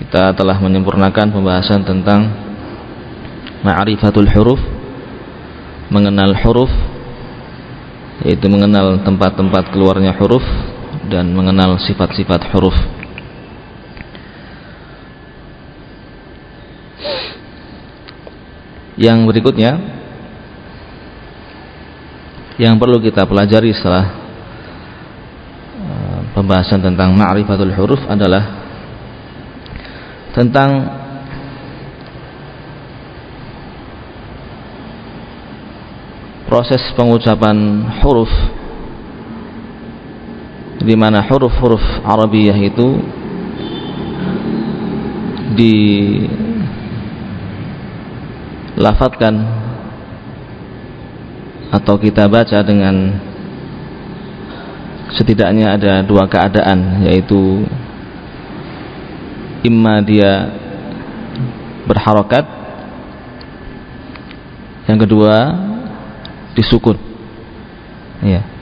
kita telah menyempurnakan pembahasan tentang ma'rifatul huruf mengenal huruf yaitu mengenal tempat-tempat keluarnya huruf dan mengenal sifat-sifat huruf. Yang berikutnya yang perlu kita pelajari setelah uh, pembahasan tentang ma'rifatul huruf adalah tentang proses pengucapan huruf. Di mana huruf-huruf Arabiyah itu dilafatkan atau kita baca dengan setidaknya ada dua keadaan yaitu imma dia berharokat. Yang kedua disukun. Ya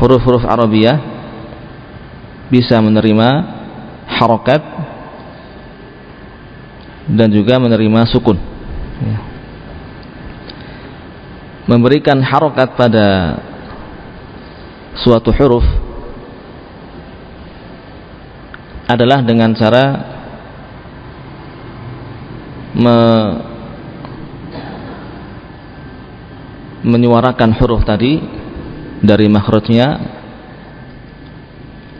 huruf-huruf Arabiyah bisa menerima harokat dan juga menerima sukun. Ya. memberikan harokat pada suatu huruf adalah dengan cara me menyuarakan huruf tadi dari makhrajnya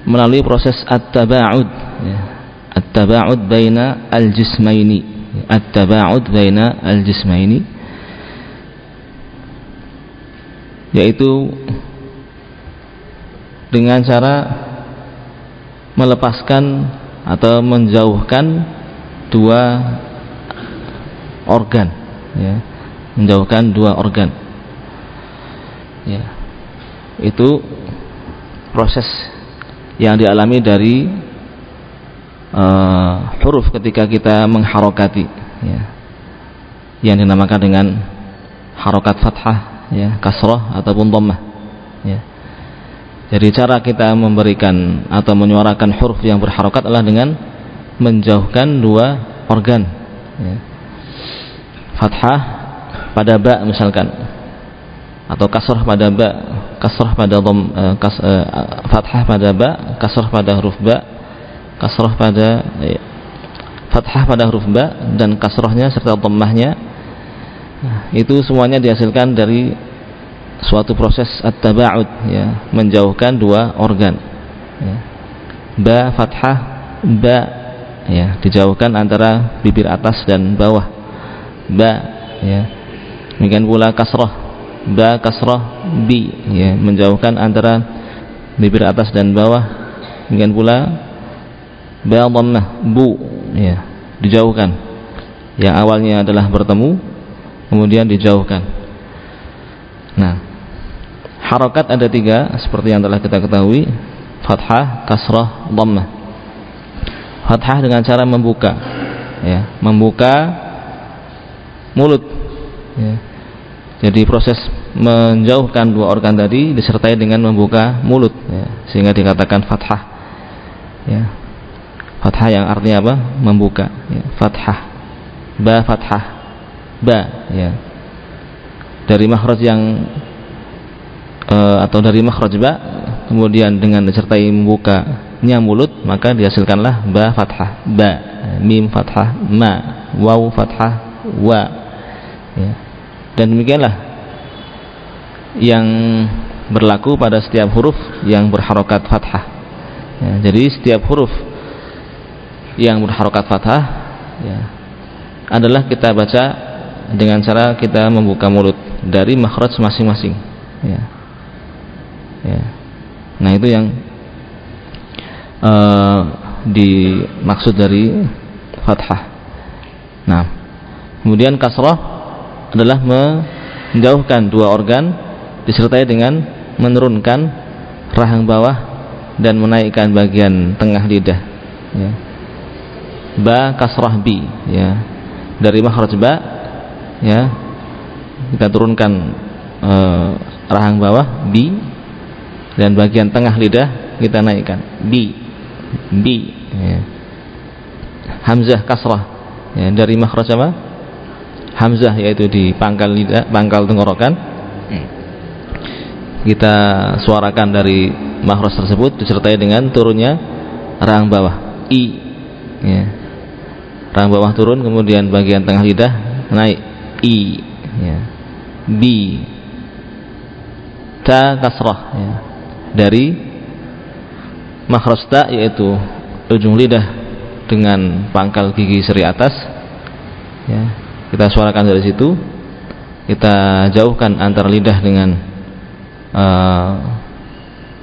melalui proses at-taba'ud ya. at-taba'ud baina al-jismaini at-taba'ud baina al-jismaini yaitu dengan cara melepaskan atau menjauhkan dua organ ya. Menjauhkan dua organ. Ya. Itu proses yang dialami dari uh, huruf ketika kita mengharokati ya. Yang dinamakan dengan harokat fathah ya kasroh ataupun dhammah ya jadi cara kita memberikan atau menyuarakan huruf yang berharokat adalah dengan menjauhkan dua organ. Ya. Fathah pada ba misalkan atau kasrah pada ba, kasrah pada dom, uh, kas, uh, fathah pada ba, kasrah pada huruf ba, kasrah pada uh, fathah pada huruf ba dan kasrahnya serta dhammahnya nah, itu semuanya dihasilkan dari suatu proses at-taba'ud ya, menjauhkan dua organ. Ya. Ba fathah ba ya, dijauhkan antara bibir atas dan bawah. Ba ya. Demikian pula kasrah. Ba kasrah bi ya, menjauhkan antara bibir atas dan bawah. Demikian pula ba dhammah bu ya, dijauhkan. Yang awalnya adalah bertemu kemudian dijauhkan. Nah, Harokat ada tiga seperti yang telah kita ketahui Fathah, Kasrah, Dhammah Fathah dengan cara membuka ya, Membuka mulut ya. Jadi proses menjauhkan dua organ tadi disertai dengan membuka mulut ya, Sehingga dikatakan Fathah ya. Fathah yang artinya apa? Membuka ya. Fathah Ba Fathah Ba ya. Dari makhraj yang e, atau dari makhraj ba kemudian dengan disertai membukanya mulut maka dihasilkanlah ba fathah ba mim fathah ma waw fathah wa. Ya. dan demikianlah yang berlaku pada setiap huruf yang berharokat fathah. Ya, jadi setiap huruf yang berharokat fathah ya, adalah kita baca dengan cara kita membuka mulut dari makhraj masing-masing. Ya ya. nah itu yang uh, dimaksud dari fathah nah kemudian kasrah adalah menjauhkan dua organ disertai dengan menurunkan rahang bawah dan menaikkan bagian tengah lidah ya. ba kasrah bi ya dari makhraj ba ya kita turunkan uh, rahang bawah bi dan bagian tengah lidah kita naikkan. Bi bi ya. hamzah kasrah. Ya, dari makhraj apa? Hamzah yaitu di pangkal lidah pangkal tenggorokan. Kita suarakan dari makhraj tersebut disertai dengan turunnya rahang bawah. I. Ya. rahang bawah turun kemudian bagian tengah lidah naik. I. Ya. b. Ta kasrah. Ya. Dari makhraj yaitu ujung lidah dengan pangkal gigi seri atas. Ya kita suarakan dari situ. Kita jauhkan antara lidah dengan uh,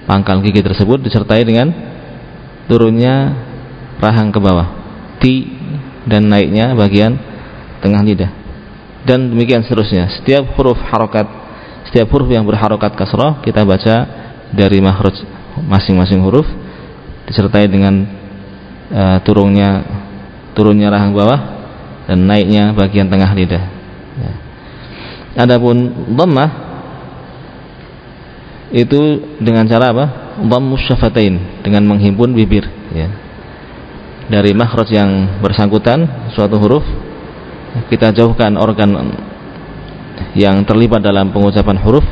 pangkal gigi tersebut disertai dengan turunnya rahang ke bawah ti dan naiknya bagian tengah lidah. Dan demikian seterusnya. Setiap huruf harokat setiap huruf yang berharokat kasroh kita baca dari makhraj masing-masing huruf disertai dengan uh, turunnya turunnya rahang bawah dan naiknya bagian tengah lidah. Ya. Adapun dhammah itu dengan cara apa? Dhammus syafatain dengan menghimpun bibir ya. Dari makhraj yang bersangkutan suatu huruf kita jauhkan organ yang terlibat dalam pengucapan huruf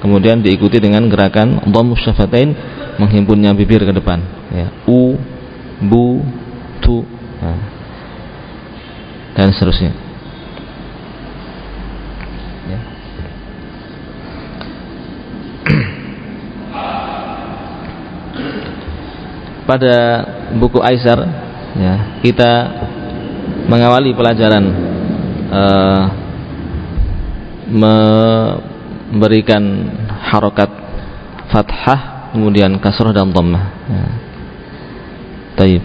kemudian diikuti dengan gerakan dhammus syafatain menghimpunnya bibir ke depan ya u bu tu nah. dan seterusnya ya. pada buku Aisar ya kita mengawali pelajaran uh, memberikan harokat fathah kemudian kasrah dan dhammah ya. Taib.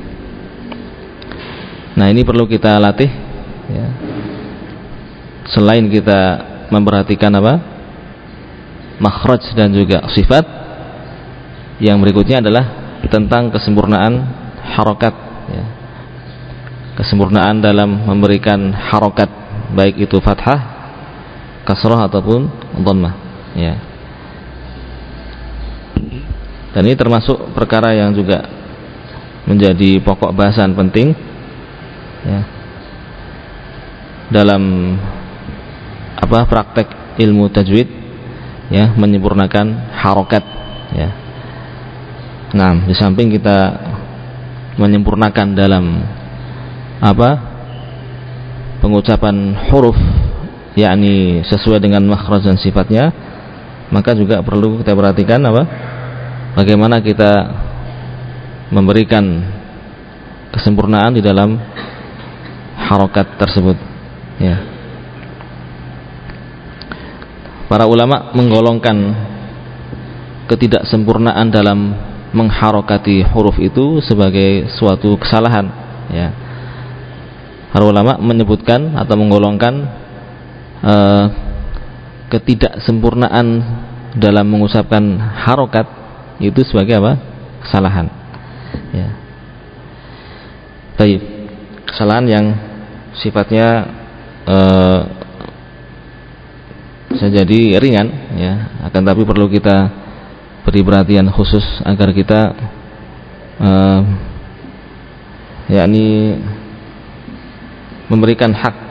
Nah ini perlu kita latih ya. Selain kita memperhatikan apa Makhraj dan juga sifat Yang berikutnya adalah Tentang kesempurnaan Harokat ya. Kesempurnaan dalam memberikan harokat Baik itu fathah kasrah ataupun dhammah ya. Dan ini termasuk perkara yang juga menjadi pokok bahasan penting ya dalam apa praktek ilmu tajwid ya menyempurnakan harokat ya. Nah di samping kita menyempurnakan dalam apa pengucapan huruf yakni sesuai dengan makhraj dan sifatnya maka juga perlu kita perhatikan apa? Bagaimana kita memberikan kesempurnaan di dalam harokat tersebut ya. Para ulama menggolongkan ketidaksempurnaan dalam mengharokati huruf itu sebagai suatu kesalahan ya. Para ulama menyebutkan atau menggolongkan uh, ketidaksempurnaan dalam mengucapkan harokat itu sebagai apa? kesalahan ya. Taib. kesalahan yang sifatnya uh, bisa jadi ringan ya akan tapi perlu kita beri perhatian khusus agar kita uh, yakni memberikan hak Eh,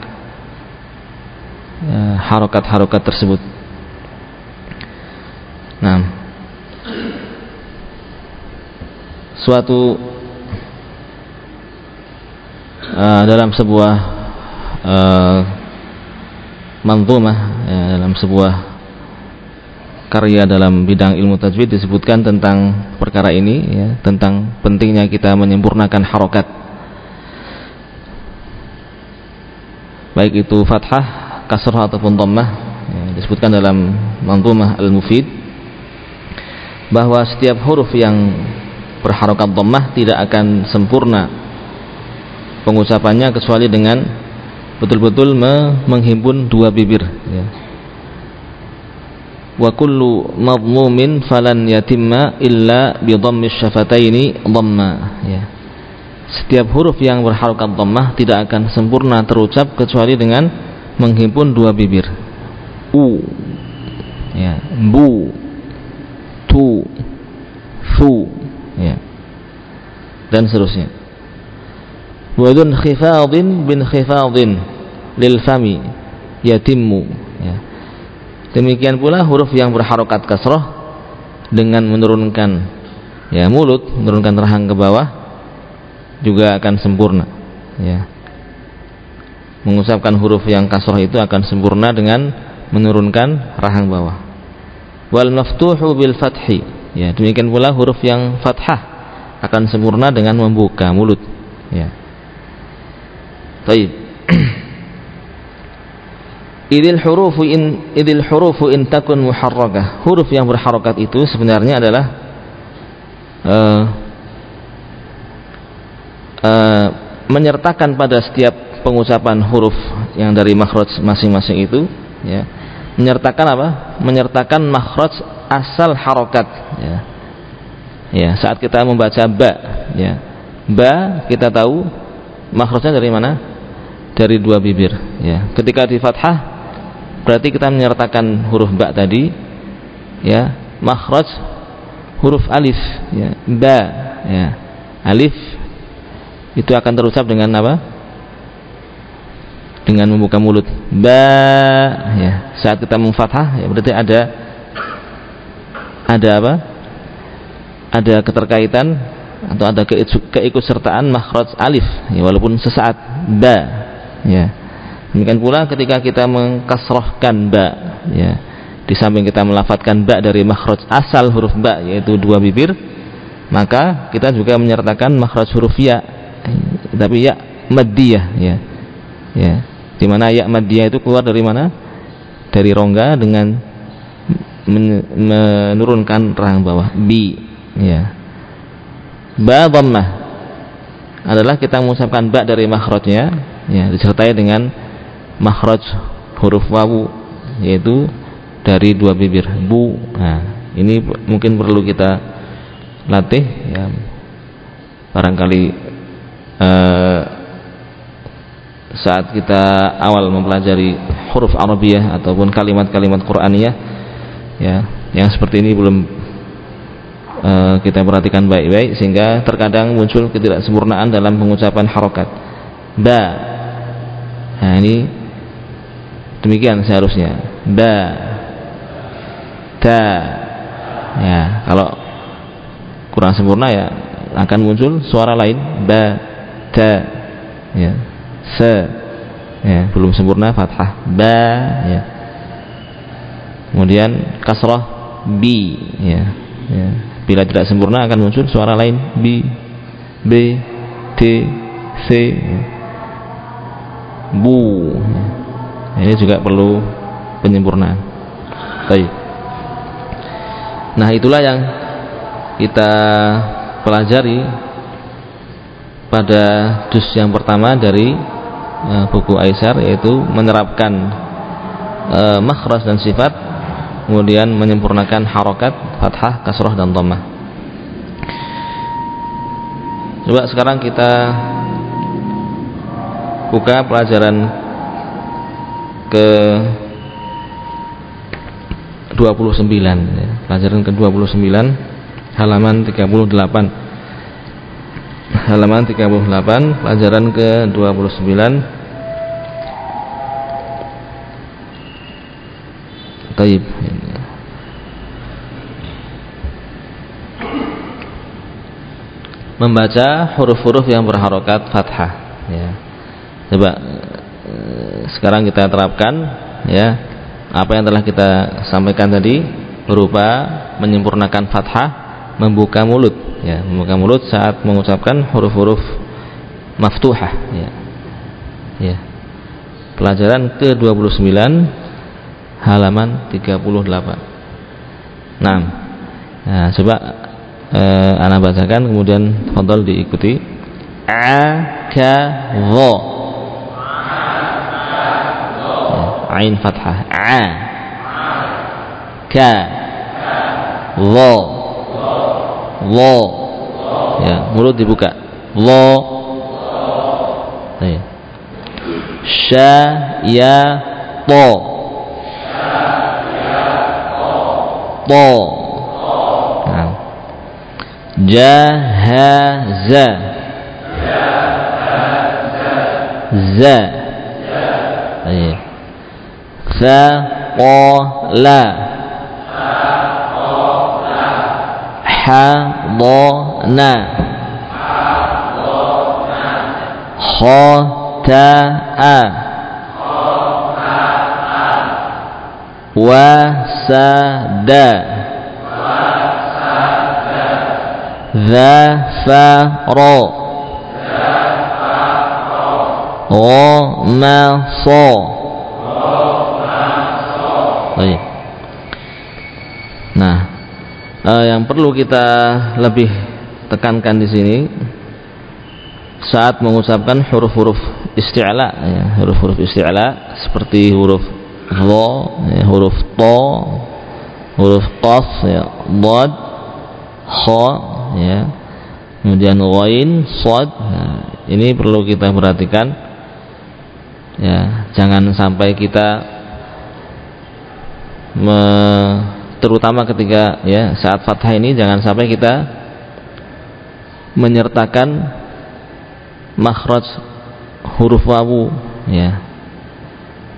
harokat-harokat tersebut. Nah, suatu uh, dalam sebuah uh, manzumah ya, dalam sebuah karya dalam bidang ilmu tajwid disebutkan tentang perkara ini ya, tentang pentingnya kita menyempurnakan harokat baik itu fathah kasrah ataupun dhammah ya, disebutkan dalam manzumah al-mufid bahwa setiap huruf yang berharokat dhammah tidak akan sempurna pengucapannya kecuali dengan betul-betul me menghimpun dua bibir ya. wa kullu madmumin falan yatimma illa bi dhammi syafataini dhamma ya setiap huruf yang berharokat dhammah tidak akan sempurna terucap kecuali dengan menghimpun dua bibir. U. Ya bu tu. Fu. Ya. Dan seterusnya. Wa dun khifadin bin khifadin lil fami yatimmu. Ya. demikian pula huruf yang berharokat kasroh dengan menurunkan ya mulut menurunkan rahang ke bawah juga akan sempurna. Ya mengusapkan huruf yang kasroh itu akan sempurna dengan menurunkan rahang bawah. Wal maftuhu bil fathi. Ya demikian pula huruf yang fathah akan sempurna dengan membuka mulut. Ya. Baik. idil hurufu in idil hurufu in takun muharrakah huruf yang berharokat itu sebenarnya adalah uh, uh, menyertakan pada setiap pengucapan huruf yang dari makhraj masing-masing itu ya menyertakan apa? Menyertakan makhraj asal harokat ya. Ya saat kita membaca ba ya. Ba kita tahu makhrajnya dari mana? Dari dua bibir ya. Ketika di fathah berarti kita menyertakan huruf ba tadi ya. Makhraj huruf alif ya. Ba ya. Alif itu akan terucap dengan apa dengan membuka mulut. Ba ya. Saat kita memfathah ya berarti ada ada apa? Ada keterkaitan atau ada keikutsertaan makhraj alif ya walaupun sesaat. Ba ya. Demikian pula ketika kita mengkasrohkan ba ya. Di samping kita melafatkan ba dari makhraj asal huruf ba yaitu dua bibir maka kita juga menyertakan makhraj huruf ya. Tapi ya maddiyah ya. Ya di mana ya madiyah itu keluar dari mana? Dari rongga dengan menurunkan rahang bawah. Bi, ya. Ba dhammah adalah kita mengucapkan ba dari makhrajnya, ya, disertai dengan makhraj huruf wawu yaitu dari dua bibir bu. Nah, ini mungkin perlu kita latih ya. Barangkali uh, saat kita awal mempelajari huruf Arabiyah ataupun kalimat-kalimat Qur'aniyah ya yang seperti ini belum uh, kita perhatikan baik-baik sehingga terkadang muncul ketidaksempurnaan dalam pengucapan harokat. Ba nah ini demikian seharusnya. Ba ta. Ya kalau kurang sempurna ya akan muncul suara lain. Ba ta. Ya se ya belum sempurna fathah. Ba ya. Kemudian kasrah bi ya, ya. Bila tidak sempurna akan muncul suara lain bi b t c ya. bu ya. ini juga perlu penyempurnaan baik. Nah itulah yang kita pelajari pada dus yang pertama dari buku Aisyar yaitu menerapkan uh, makhraj dan sifat kemudian menyempurnakan harokat fathah kasroh dan dhammah coba sekarang kita buka pelajaran ke 29 ya. pelajaran ke 29 halaman 38 halaman 38 pelajaran ke 29 Taib. Membaca huruf-huruf yang berharokat fathah ya. coba eh, sekarang kita terapkan ya. Apa yang telah kita sampaikan tadi berupa menyempurnakan fathah membuka mulut ya membuka mulut saat mengucapkan huruf-huruf maftuhah ya. Ya. Pelajaran ke-29 halaman 38 nah, nah coba eh, anak bacakan kemudian fadal diikuti. A ka dha ya, ain fathah. A. Ka dha lo. Ya mulut dibuka. Lo. Ya. sya ya to. To. Nah. jahaza za. Thaqala hadana khata'a wasada ذفر غمص Baik. Nah, eh, yang perlu kita lebih tekankan di sini saat mengucapkan huruf-huruf isti'la ya, huruf-huruf isti'la seperti huruf dha, ya, huruf ta, huruf qaf ya, dad, kha ya. Kemudian ghain, shad. Nah, ini perlu kita perhatikan ya, jangan sampai kita terutama ketika ya saat fathah ini jangan sampai kita menyertakan makhraj huruf wawu ya.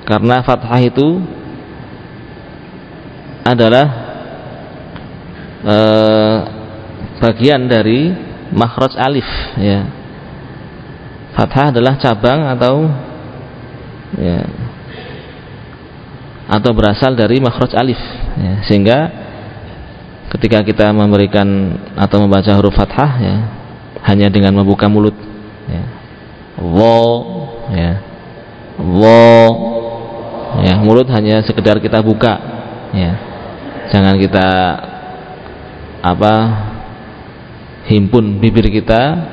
Karena fathah itu adalah e, bagian dari makhraj alif ya. Fathah adalah cabang atau ya atau berasal dari makhraj alif ya, sehingga ketika kita memberikan atau membaca huruf fathah ya hanya dengan membuka mulut ya. Wo ya. Wo ya mulut hanya sekedar kita buka ya. Jangan kita apa himpun bibir kita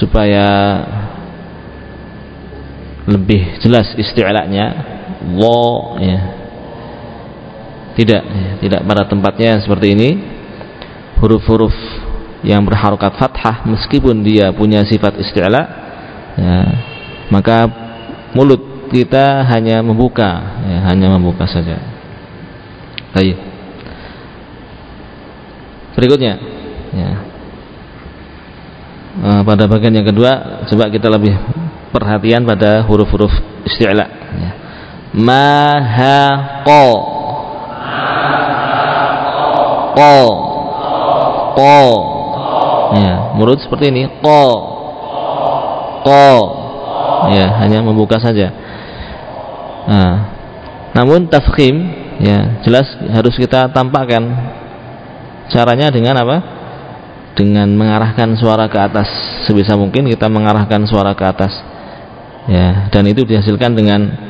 supaya lebih jelas istilahnya wo ya tidak tidak pada tempatnya seperti ini huruf-huruf yang berharokat fathah meskipun dia punya sifat isti'la ya, maka mulut kita hanya membuka ya, hanya membuka saja baik berikutnya ya. Nah, pada bagian yang kedua coba kita lebih perhatian pada huruf-huruf isti'la ya. maha ko ko ko ya mulut seperti ini. Ko ko ya hanya membuka saja. Nah, namun tafkhim ya jelas harus kita tampakkan caranya dengan apa? Dengan mengarahkan suara ke atas. Sebisa mungkin kita mengarahkan suara ke atas. Ya dan itu dihasilkan dengan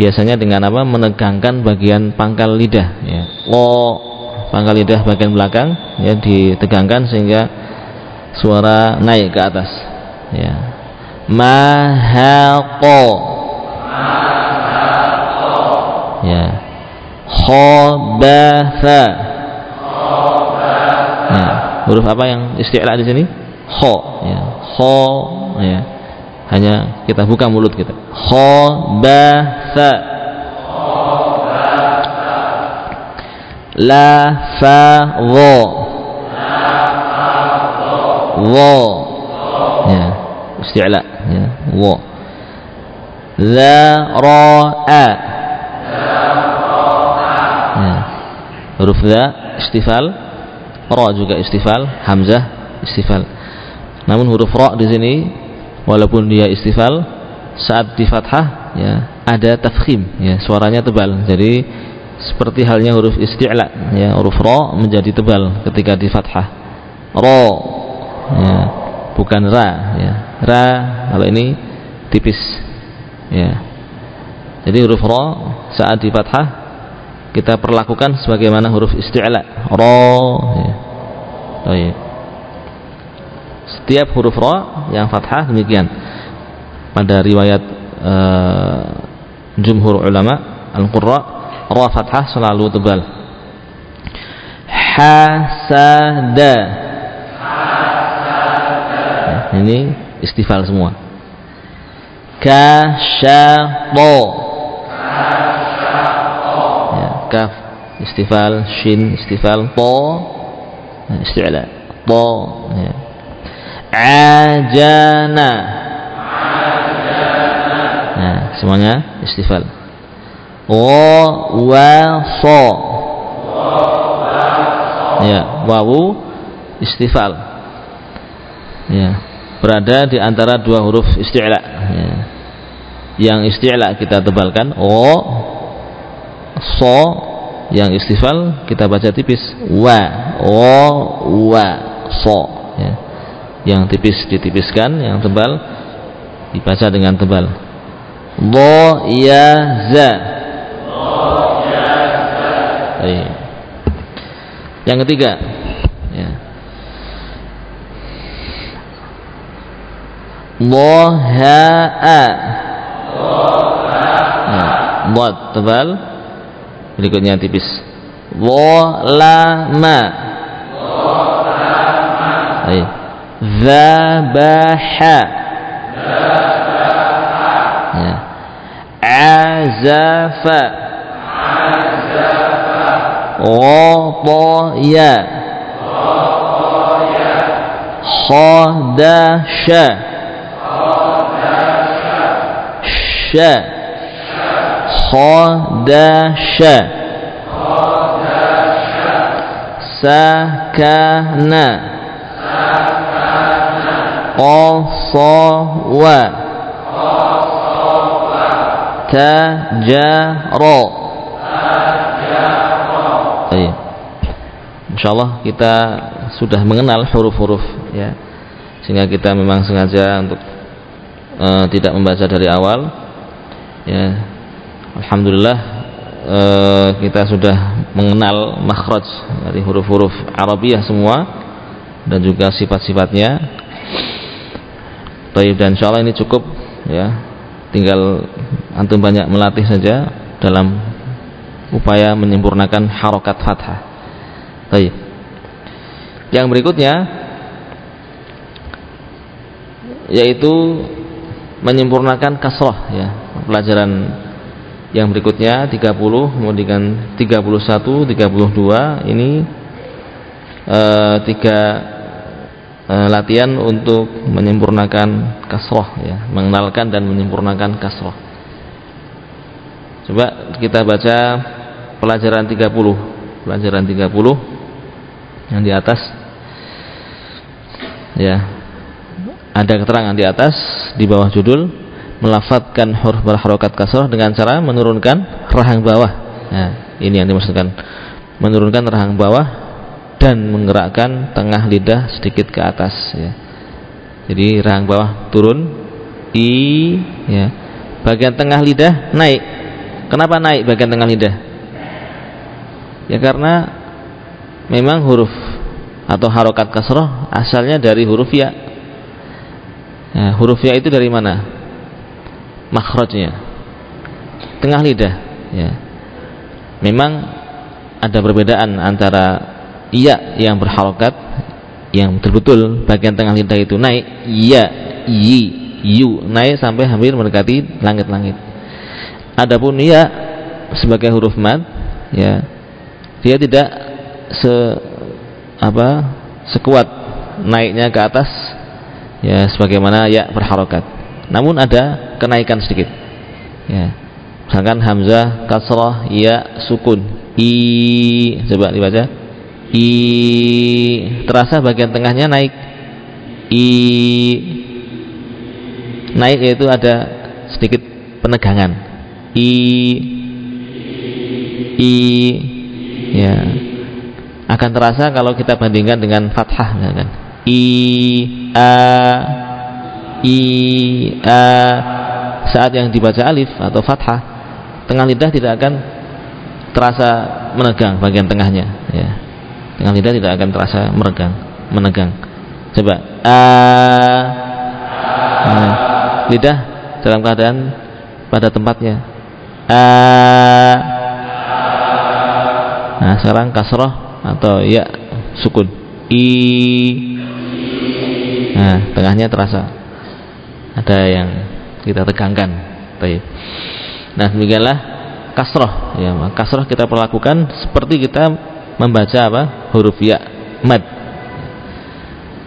biasanya dengan apa? Menegangkan bagian pangkal lidah ya. Ko pangkal lidah bagian belakang ya ditegangkan sehingga suara naik ke atas ya. Mahaqo ya. Khobatha ya. Huruf apa yang istilah di sini? Kho ya. Kho ya hanya kita buka mulut kita. Khobatha la fa dha wa ya. Isti'la. Ya. Wa a. Ya. Huruf za istifal. Ra juga istifal. Hamzah istifal. Namun huruf ra di sini walaupun dia istifal saat di fathah ya ada tafkhim ya suaranya tebal. Jadi seperti halnya huruf isti'la ya huruf ra menjadi tebal ketika di fathah. Ra ya bukan ra ya. Ra kalau ini tipis ya. Jadi huruf ra saat di fathah kita perlakukan sebagaimana huruf isti'la. Ra ya. Oh, iya. Setiap huruf ra yang fathah demikian. Pada riwayat uh, jumhur ulama al-qurra ra fathah selalu tebal. Hasada. Ini istifal semua. Kasyato. Ya, kaf istifal shin istifal to ya, isti'la to ya. Ajana. Semuanya istifal wa wa so. Ya wawu istifal ya berada di antara dua huruf isti'la. Ya. yang isti'la kita tebalkan o so. Yang istifal kita baca tipis wa o wa so. Ya. Yang tipis ditipiskan yang tebal dibaca dengan tebal. Do ya za yang ketiga. Ya. Loha'a Mod tebal. Berikutnya tipis. Lolama ذبح عزف azafa غطايا خدش ش. خدش سكن. Qasawa Tajara Iya. Insyaallah kita sudah mengenal huruf-huruf ya. Sehingga kita memang sengaja untuk uh, tidak membaca dari awal. Ya. Alhamdulillah uh, kita sudah mengenal makhraj dari huruf-huruf Arabiah semua dan juga sifat-sifatnya. Baik dan insyaallah ini cukup ya. Tinggal antum banyak melatih saja dalam upaya menyempurnakan harokat fathah. Baik. Yang berikutnya yaitu menyempurnakan kasroh ya. Pelajaran yang berikutnya 30 kemudian 31, 32 ini eh, tiga eh, latihan untuk menyempurnakan kasroh ya, mengenalkan dan menyempurnakan kasroh. Coba kita baca pelajaran 30 pelajaran 30 yang di atas. Ya. Ada keterangan di atas di bawah judul melafatkan huruf berharokat kasrah dengan cara menurunkan rahang bawah. Nah ini yang dimaksudkan. Menurunkan rahang bawah dan menggerakkan tengah lidah sedikit ke atas ya jadi rahang bawah turun i ya bagian tengah lidah naik kenapa naik bagian tengah lidah Ya karena memang huruf atau harokat kasroh asalnya dari huruf ya. ya huruf ya itu dari mana? Makhrajnya. Tengah lidah. Ya. Memang ada perbedaan antara iya yang berharokat yang betul-betul bagian tengah lidah itu naik iya yi yu naik sampai hampir mendekati langit-langit. Adapun iya sebagai huruf mad ya dia tidak se apa sekuat naiknya ke atas ya sebagaimana ya berharokat namun ada kenaikan sedikit ya. Misalkan hamzah kasrah ya sukun i coba dibaca i terasa bagian tengahnya naik. I naik yaitu ada sedikit penegangan. I i ya. Akan terasa kalau kita bandingkan dengan fathah kan i a i a. Saat yang dibaca alif atau fathah tengah lidah tidak akan terasa menegang bagian tengahnya ya tengah lidah tidak akan terasa menegang menegang coba a nah, lidah dalam keadaan pada tempatnya a Nah, sekarang kasroh atau ya sukun. I. Nah, tengahnya terasa ada yang kita tegangkan. Baik. Nah, demikianlah kasroh. Ya, kasroh kita perlakukan seperti kita membaca apa? Huruf ya, mad.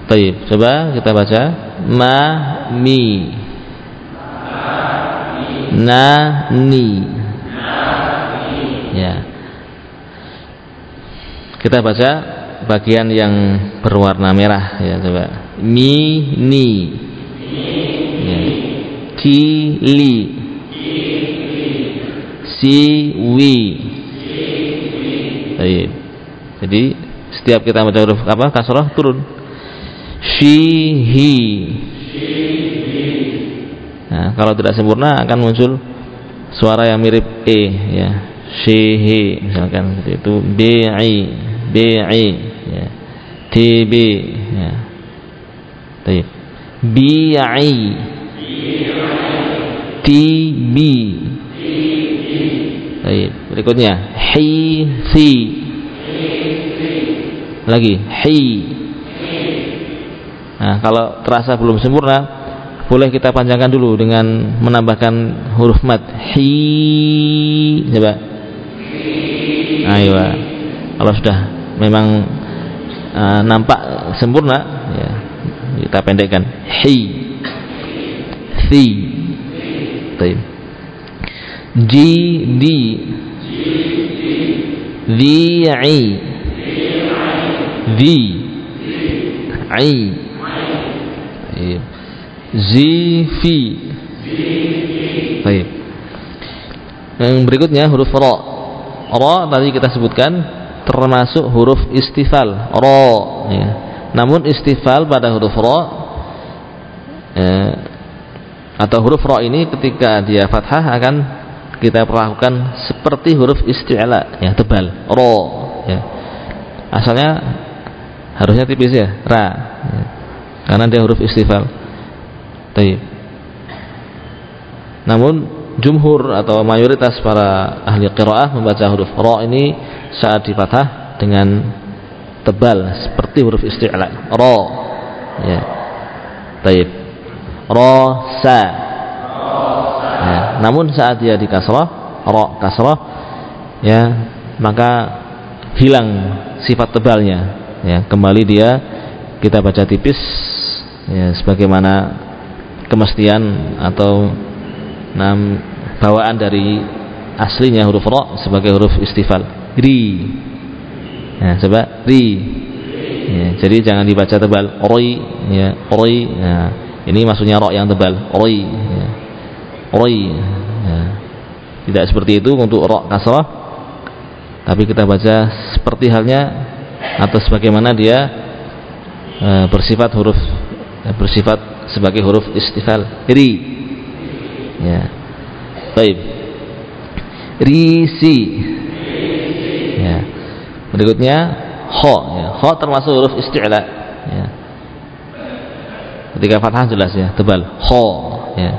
Baik, coba kita baca ma mi. na ni ya kita baca bagian yang berwarna merah ya coba mi ni ya. ki li si wi jadi setiap kita baca huruf apa? Kasrah turun. Shi hi. Nah, kalau tidak sempurna akan muncul suara yang mirip e ya. Shi hi misalkan seperti itu. Bi bi'i ya. Tb ya. Baik. bi'i tb Baik. berikutnya hi si lagi. Hi. Nah kalau terasa belum sempurna boleh kita panjangkan dulu dengan menambahkan huruf mat. Hi. Coba. Ayo kalau sudah memang uh, nampak sempurna ya kita pendekkan. Hi. Thi. Taib. ji di. Di i di i zi fi Baik. Yang berikutnya huruf ra. Ra tadi kita sebutkan termasuk huruf istifal ro ya. namun istifal pada huruf ro ya, atau huruf ro ini ketika dia fathah akan kita perlakukan seperti huruf isti'la ya tebal ro ya. asalnya harusnya tipis ya? Ra. Ya. karena dia huruf istifal Taib. namun jumhur atau mayoritas para ahli qiraah membaca huruf ro ini saat dipatah dengan tebal seperti huruf isti'la. Ro ya. Taib. Ro sa. Ya. namun saat dia di kasrah ro kasrah ya maka hilang sifat tebalnya ya kembali dia kita baca tipis ya sebagaimana kemestian atau nam bawaan dari aslinya huruf ro sebagai huruf istifal. Ri. Ya, coba ri. Ya, jadi jangan dibaca tebal. Roi ya roi ya, ini maksudnya ro yang tebal. Roi ya, roi ya. tidak seperti itu untuk ro kasrah. Tapi kita baca seperti halnya atau sebagaimana dia e, bersifat huruf e, bersifat sebagai huruf istifal ri ya baik risi ya. berikutnya kho ya. kho termasuk huruf isti'la ya. ketika fathah jelas ya tebal kho ya.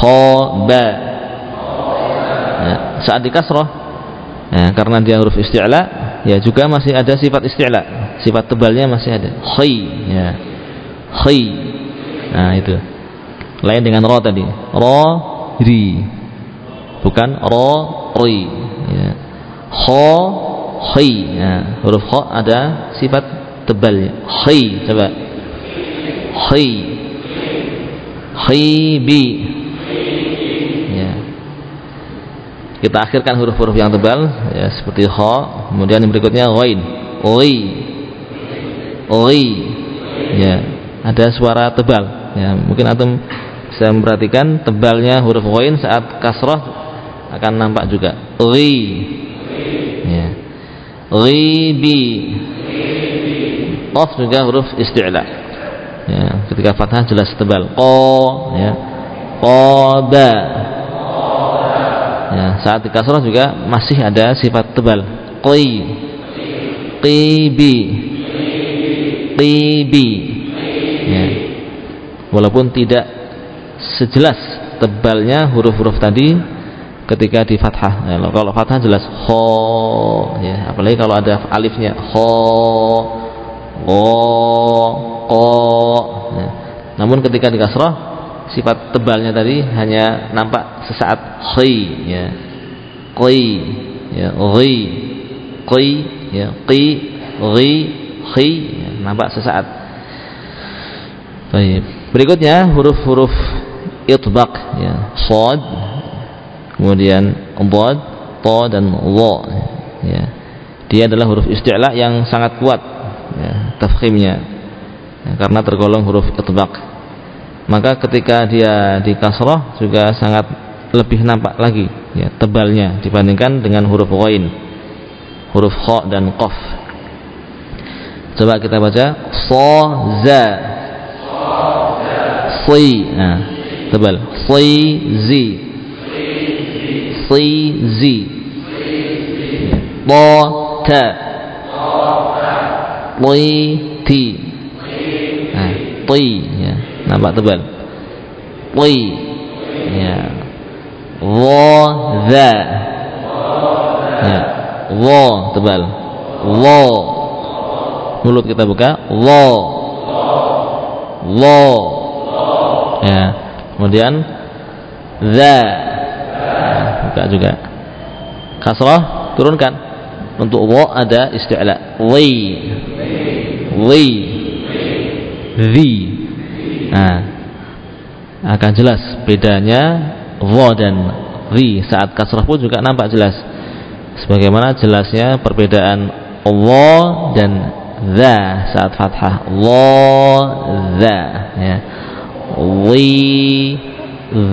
kho ba ya. saat di kasroh ya, karena dia huruf isti'la ya juga masih ada sifat isti'la. Sifat tebalnya masih ada. Khi ya. Khi nah itu. Lain dengan ro tadi. Ro ri. Bukan ro ri. Ya. kho khi ya, huruf kha ada sifat tebalnya. Khi coba. Khibi ya kita akhirkan huruf-huruf yang tebal ya seperti kha kemudian yang berikutnya ghain. Oi oi ya ada suara tebal. Ya mungkin antum bisa memperhatikan tebalnya huruf ghain saat kasrah akan nampak juga. Oi ya. Ghibi qaf juga huruf isti'la. Ya ketika fathah jelas tebal. Qa. Ya. Qada ya saat di kasrah juga masih ada sifat tebal. Qi. Qibi. Qibi. Ya. Walaupun tidak sejelas tebalnya huruf-huruf tadi ketika di fathah. Ya, kalau fathah jelas kho ya. Apalagi kalau ada alifnya kho o ko ya. namun ketika di kasrah sifat tebalnya tadi hanya nampak sesaat. Khi ya. Qi ya. Ghi. Qi ya. Qi ghi khi ya, nampak sesaat. Baik. Berikutnya huruf-huruf itbaq ya. Shad kemudian dhad ta dan dha ya. Dia adalah huruf isti'la yang sangat kuat ya, tafkhimnya. Ya, karena tergolong huruf itbaq maka ketika dia di kasrah juga sangat lebih nampak lagi ya tebalnya dibandingkan dengan huruf ghain huruf kha dan qaf. Coba kita baca sa za si nah tebal. Si zi si zi ta ta Ti. Ti ya. Nampak tebal Ti ya. Wa Za ya. Wa tebal. Wa. Mulut kita buka. Wa. Wa. Ya. Kemudian Za Buka juga. Kasrah turunkan. Untuk wa ada isti'la. Wi wi zi nah akan jelas bedanya wa dan ri. Saat kasrah pun juga nampak jelas. Sebagaimana jelasnya perbedaan wa dan za saat fathah. Wa za ya. Wi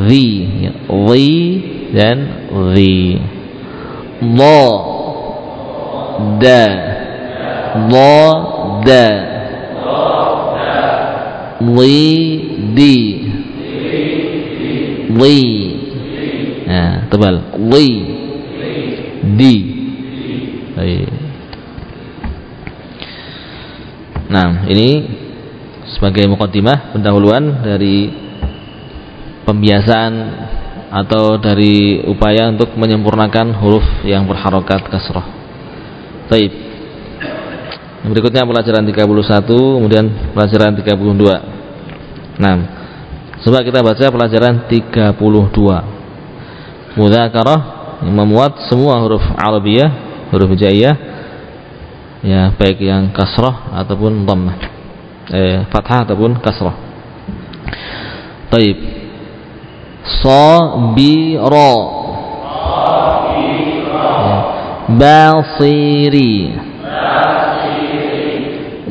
zi ya. wi dan zi wa da dha. da li di li nah tebal. Li di Nah, ini sebagai mukaddimah pendahuluan dari pembiasaan atau dari upaya untuk menyempurnakan huruf yang berharokat kasrah. Baik. Berikutnya pelajaran 31, kemudian pelajaran 32. Nah, coba kita baca pelajaran 32. Mudzakarah yang memuat semua huruf Arabiyah, huruf hijaiyah ya baik yang kasrah ataupun dhammah. Eh, fathah ataupun kasrah. Taib, Sabira. Sabira. Ya. Basiri.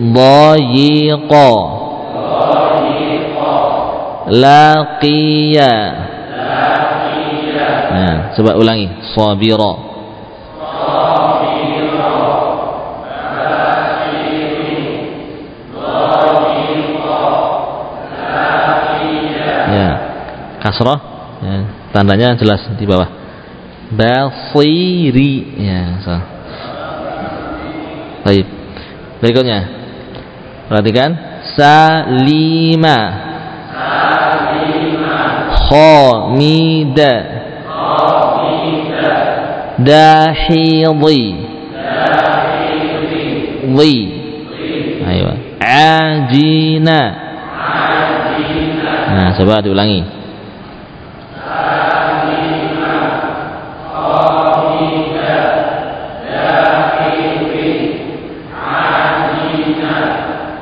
ضيق laqiya nah coba ulangi sabira ya kasrah ya, tandanya jelas di bawah basiri ya so. baik berikutnya perhatikan. Salima. Salima khamida. Khamida dahidhi. Dahidhi ajina. Ajina. Nah coba diulangi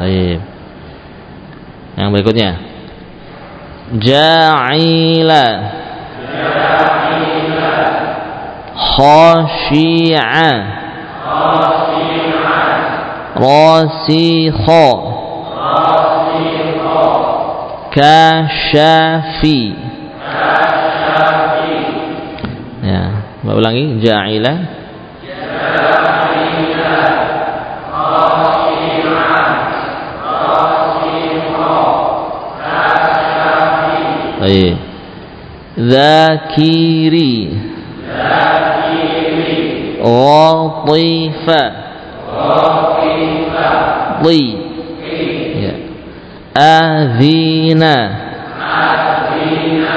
Baik. Yang berikutnya. Ja'ila. Ja'ila. Khashi'a. Khashi'a. Rasikha. Rasikha. Ya, ulangi. Ja'ila. Baik. Zakiri. Zakiri. Watifa. Watifa. Di. Ya. Azina. Azina.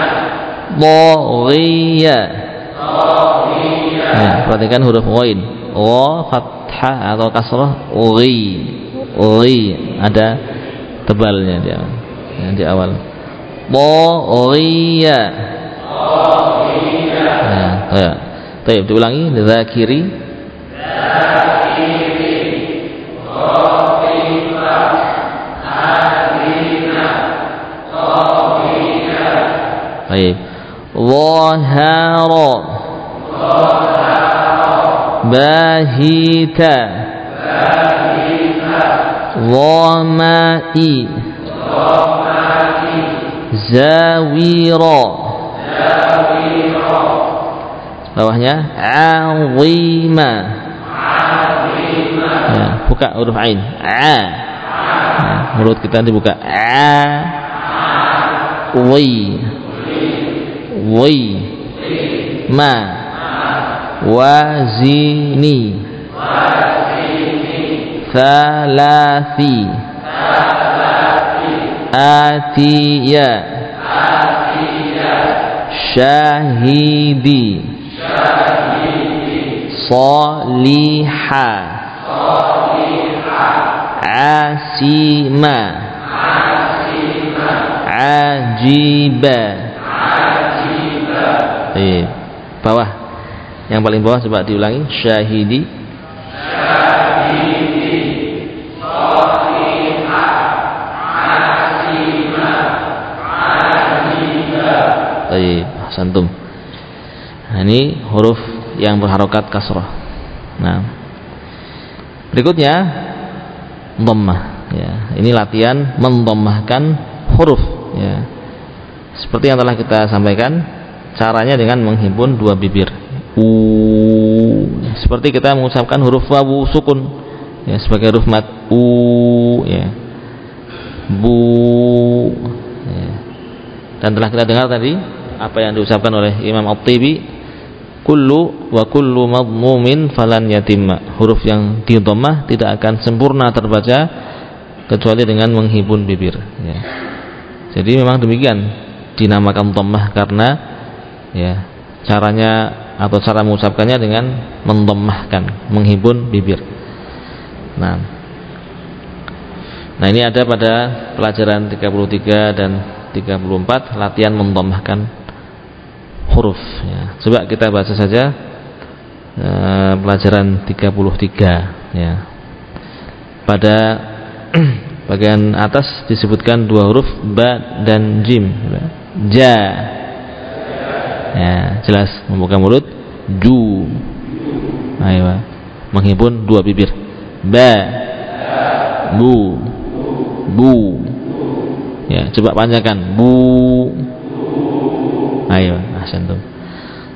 Doghiya. Doghiya. Ya, perhatikan huruf ghain. Wa fathah atau kasrah ghi. Ghi ada tebalnya dia. Yang di awal. Dhariya. Dhariya. Nah, ya. ya. Baik, diulangi dzakiri. Dzakiri. Dhariya. Adina. Dhariya. Baik. Dhahara. Dhahara. Bahita. Bahita. Dhamai. Dhamai zawira bawahnya azima. Ya, buka huruf ain. A. Ya, mulut kita dibuka a. Wi. Wi. Ma. Wazini. Thalathi atiya syahidi saliha asima ajiba Baik. Bawah. Yang paling bawah coba diulangi. Syahidi. Syahidi. Baik. Santum. Nah, ini huruf yang berharokat kasroh. Nah. Berikutnya dhammah ya. Ini latihan mendommahkan huruf ya. Seperti yang telah kita sampaikan Caranya dengan menghimpun dua bibir. U seperti kita mengucapkan huruf wawu sukun ya sebagai huruf mat u ya. Bu ya. Dan telah kita dengar tadi apa yang diucapkan oleh Imam At-Tibi kullu wa kullu madmumin falan yatimma. Huruf yang di tidak akan sempurna terbaca kecuali dengan menghimpun bibir ya. Jadi memang demikian dinamakan dhammah karena ya caranya atau cara mengucapkannya dengan mendomahkan menghimpun bibir nah nah ini ada pada pelajaran 33 dan 34 latihan mendomahkan huruf ya. coba kita baca saja eh, pelajaran 33 ya. Pada bagian atas disebutkan dua huruf ba dan jim. Ja. Ya jelas. Membuka mulut. Du ayo menghimpun dua bibir. Ba. Bu. Bu. Ya coba panjangkan. Bu. Ayo ahsantum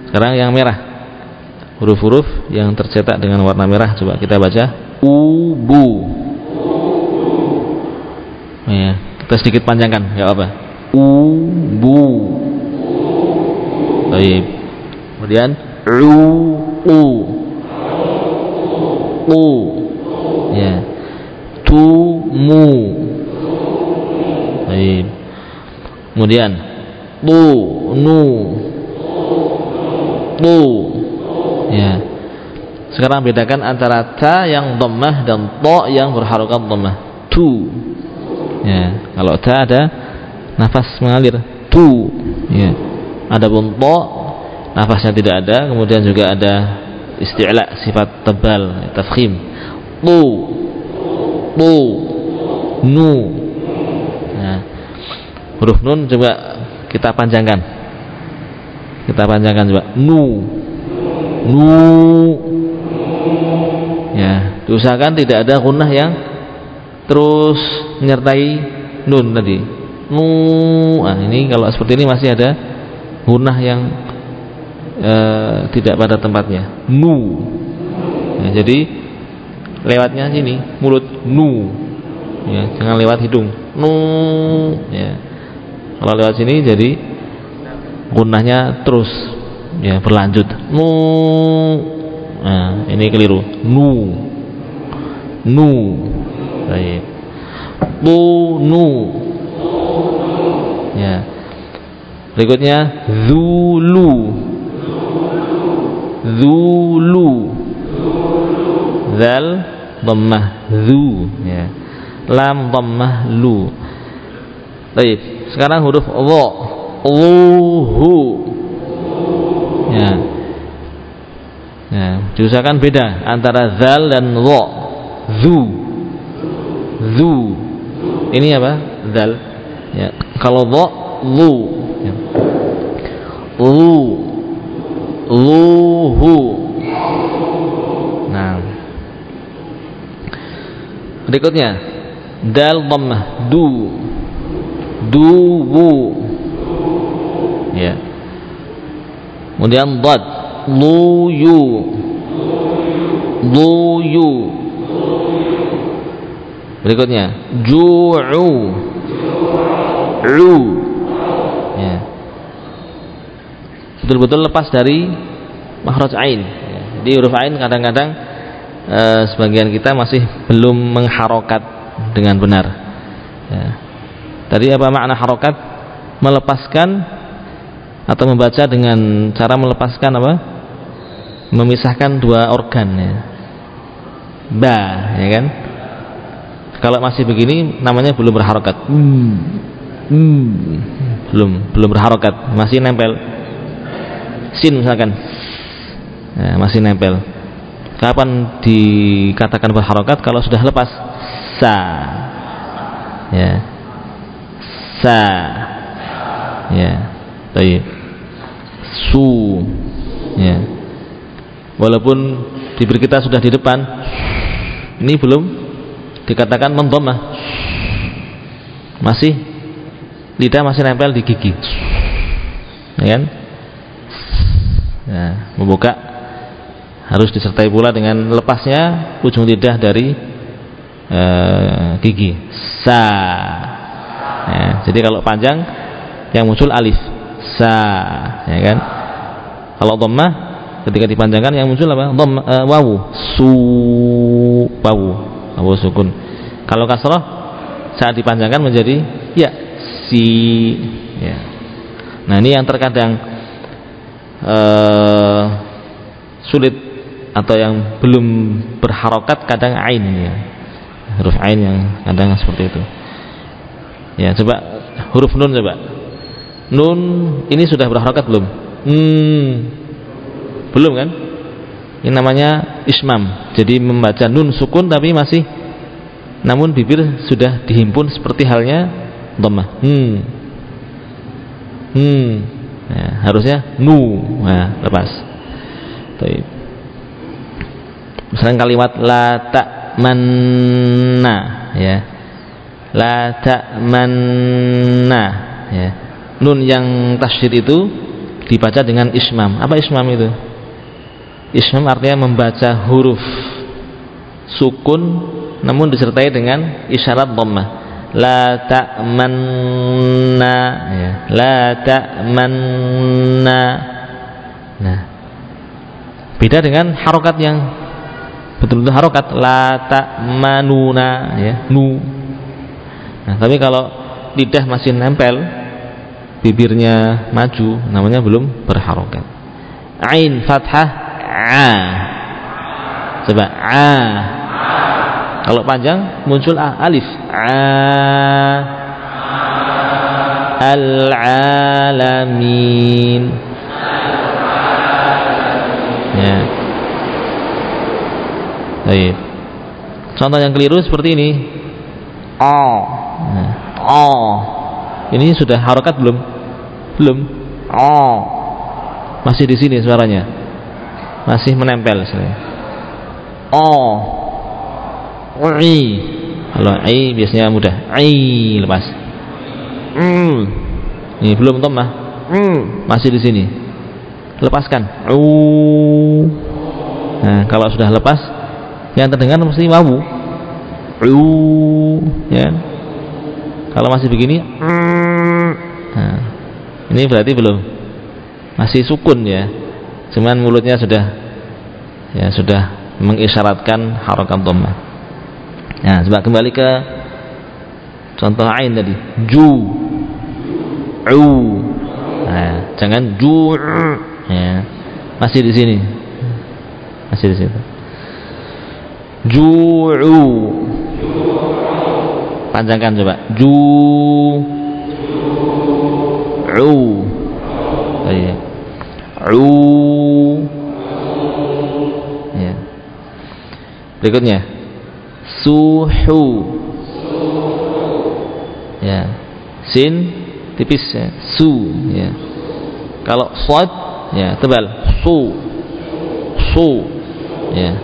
sekarang yang merah. Huruf-huruf yang tercetak dengan warna merah coba kita baca. U bu ya kita sedikit panjangkan ya apa u bu Baik. Kemudian? U u. U ya tu mu Baik. Kemudian? Tu nu tu ya. Sekarang bedakan antara ta yang dhammah dan to yang berharokat dhammah. Tu. Ya. Kalau ta ada nafas mengalir. Tu. Ya. Adapun to nafasnya tidak ada, kemudian juga ada isti'la sifat tebal, tafkhim. Tu. Tu. Nu. Nah, huruf nun coba kita panjangkan. Kita panjangkan coba. Nu. Nu. Ya, diusahakan tidak ada gunnah yang terus menyertai nun tadi. Nu. Nah, ini kalau seperti ini masih ada gunah yang e, tidak pada tempatnya nu ya, jadi lewatnya sini mulut nu ya jangan lewat hidung nu ya kalau lewat sini jadi gunahnya terus ya berlanjut nu nah ini keliru nu nu baik bu nu ya Berikutnya zulu. Zulu. Zal dhammah zu ya. Lam dhammah lu. Baik, sekarang huruf dha. Luhu. Ya. Ya, diusahakan beda antara zal dan dha. Zu. Zu. Ini apa? Zal. Ya. Kalau dha lu lu luhu nah berikutnya dal dhammah du du wu ya. Kemudian dad lu yu lu yu berikutnya ju'u. U ya. Betul-betul lepas dari makhraj ain. Ya. di huruf ain kadang-kadang eh, sebagian kita masih belum mengharokat dengan benar. Ya. tadi apa makna harokat? Melepaskan atau membaca dengan cara melepaskan apa? Memisahkan dua organ ya. Ba ya kan? Kalau masih begini namanya belum berharokat. Hmm. Hmm. belum belum berharokat. Masih nempel. Sin misalkan. Ya, masih nempel. Kapan dikatakan berharokat? Kalau sudah lepas. Sa. Ya. Sa. Ya. Baik su. Ya. Walaupun bibir kita sudah di depan ini belum dikatakan mendhamah. Masih lidah masih nempel di gigi. Ya kan? Nah, membuka. Harus disertai pula dengan lepasnya ujung lidah dari uh, gigi. Sa. Ya, jadi kalau panjang yang muncul alif sa ya kan? Kalau dhammah ketika dipanjangkan yang muncul apa? Dhammah uh, wawu. Su wawu. Wawu sukun. Kalau kasrah saat dipanjangkan menjadi ya si ya. Nah ini yang terkadang uh, sulit atau yang belum berharokat kadang ain ya. Huruf ain yang kadang seperti itu. Ya coba huruf nun coba nun ini sudah berharokat belum? Hmm, belum kan? Ini namanya ismam. Jadi membaca nun sukun tapi masih namun bibir sudah dihimpun seperti halnya dhammah hmm. Hmm. Ya, harusnya nu. Nah lepas. Misalnya kalimat la manna ya. La manna ya nun yang tasydid itu dibaca dengan ismam. Apa ismam itu? Ismam artinya membaca huruf sukun namun disertai dengan isyarat dhammah. La ta'manna ya la ta'manna. Nah beda dengan harokat yang betul-betul harokat. La ta'manuna ya nu. Nah tapi kalau lidah masih nempel bibirnya maju namanya belum berharokat ain fathah a coba a kalau panjang muncul ah, alif. Al-alamin. Ya. Baik. Contoh yang keliru seperti ini. Oh. Nah, oh. Ini sudah harokat belum? Belum. Oh. Masih di sini suaranya. Masih menempel saya. Oh i kalau i biasanya mudah i lepas mm. ini belum tomah mm. masih di sini lepaskan uh. nah kalau sudah lepas yang terdengar mesti wawu uh. ya kalau masih begini nah, ini berarti belum masih sukun ya cuman mulutnya sudah ya sudah mengisyaratkan harokat dhammah Nah, coba kembali ke contoh ain tadi. Ju. U. Nah, jangan ju. Ya. Masih di sini. Masih di situ. Ju'u. Panjangkan coba. Ju. U. Iya. U. Ya. Berikutnya suhu ya sin tipis ya su ya kalau sad ya tebal su su ya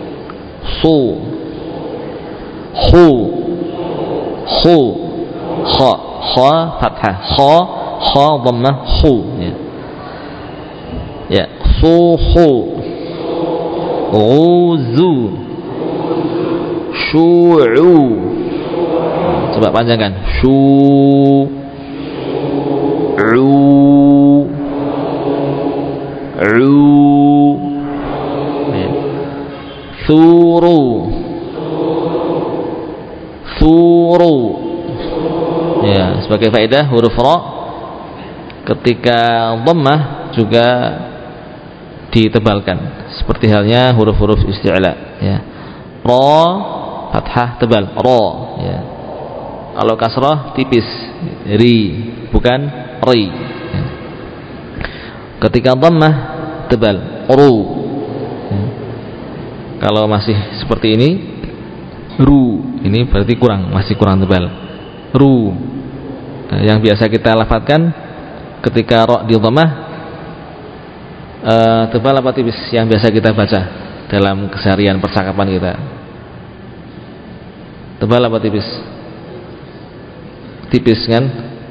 su hu hu. Kha. Kha fathah. Kha. Kha dhammah hu. Ya. Ya. Su hu. Ghuzu. Syu'u coba panjangkan. Syu u u suru suru ya sebagai faedah huruf ra. Ketika dhammah juga ditebalkan. Seperti halnya huruf-huruf isti'la ya. Ra fathah tebal. Ra ya. Kalau kasrah tipis. Ri bukan ri ya. ketika dhammah tebal. Ru ya. kalau masih seperti ini ru. Ini berarti kurang masih kurang tebal. Ru yang biasa kita lafadzkan ketika ra di dhammah uh, tebal apa tipis yang biasa kita baca dalam keseharian percakapan kita tebal apa tipis tipis kan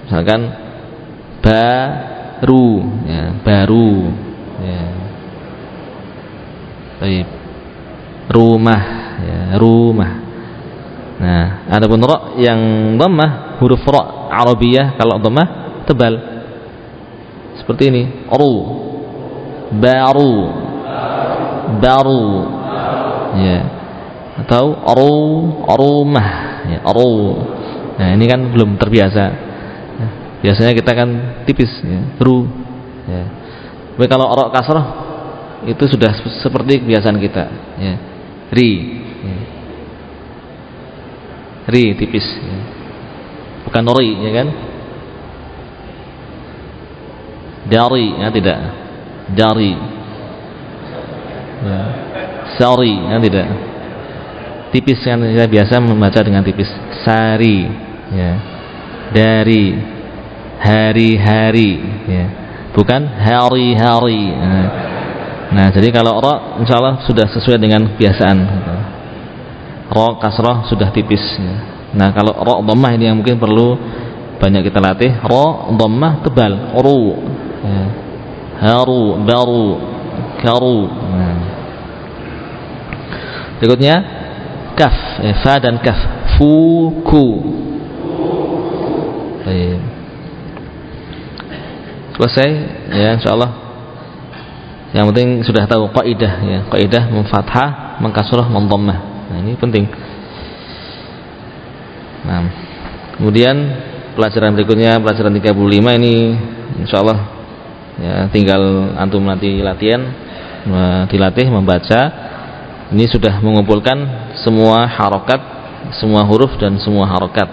misalkan baru ya, baru ya. Baik. rumah ya, rumah nah ada pun ra yang dhammah huruf ra Arabiyah kalau dhammah tebal seperti ini ru baru baru ya atau ru rumah ya ru Nah ini kan belum terbiasa. Ya, biasanya kita kan tipis, ya, ru. Ya. Tapi kalau orok kasroh itu sudah seperti kebiasaan kita. Ya. Ri, ya. ri tipis. Ya. Bukan ori, ya kan? Dari, ya tidak. Dari. Ya. Sorry, ya tidak tipis kan kita biasa membaca dengan tipis sari ya dari hari-hari ya bukan hari-hari nah, nah jadi kalau ro insyaallah sudah sesuai dengan kebiasaan ro kasroh sudah tipis ya. Nah kalau ro dhammah ini yang mungkin perlu banyak kita latih. Ro dhammah tebal. Ru. Ya. haru baru karu. Nah. berikutnya kaf. Eh, fa dan kaf. Fuku. Baik. selesai. Ya insyaallah. Yang penting sudah tahu kaidah ya kaidah memfathah mengkasrah mendhammah nah ini penting nah kemudian pelajaran berikutnya pelajaran 35 ini insyaallah ya tinggal antum nanti latihan dilatih membaca ini sudah mengumpulkan semua harokat, semua huruf dan semua harokat.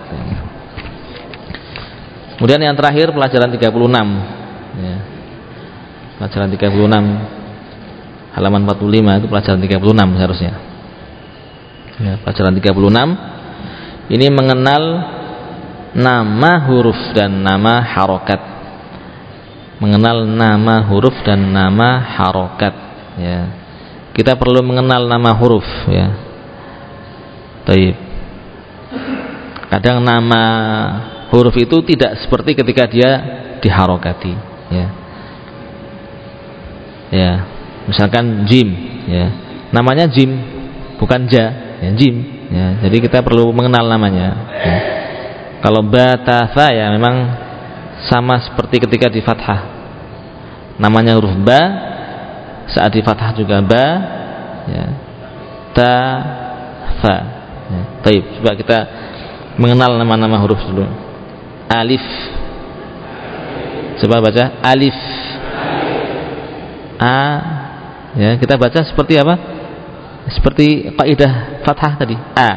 Kemudian yang terakhir pelajaran 36. Ya. Pelajaran 36 halaman 45 itu pelajaran 36 seharusnya. Ya, pelajaran 36 ini mengenal nama huruf dan nama harokat. Mengenal nama huruf dan nama harokat. Ya kita perlu mengenal nama huruf ya. Taib. Kadang nama huruf itu tidak seperti ketika dia diharokati ya. Ya, misalkan jim ya. Namanya jim bukan ja, ya jim ya. Jadi kita perlu mengenal namanya ya. Kalau batafa ya memang sama seperti ketika di fathah. Namanya huruf ba saat di fathah juga ba ya ta fa ya. Taib. coba kita mengenal nama-nama huruf dulu alif coba baca alif a ya kita baca seperti apa seperti kaidah fathah tadi. A.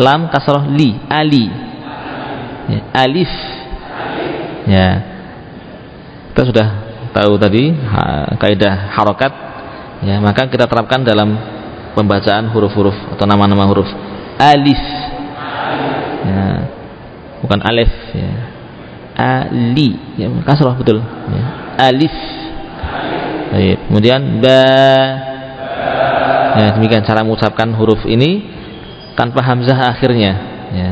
Lam kasroh li. Ali. Ya, alif. Ya. Kita sudah tahu tadi ha, kaidah harokat. Ya maka kita terapkan dalam pembacaan huruf-huruf atau nama-nama huruf. Alif. Ya, bukan alif ya. Ali. Ya kasroh betul. Ya. alif. Baik. kemudian ba ya demikian cara mengucapkan huruf ini tanpa hamzah akhirnya ya.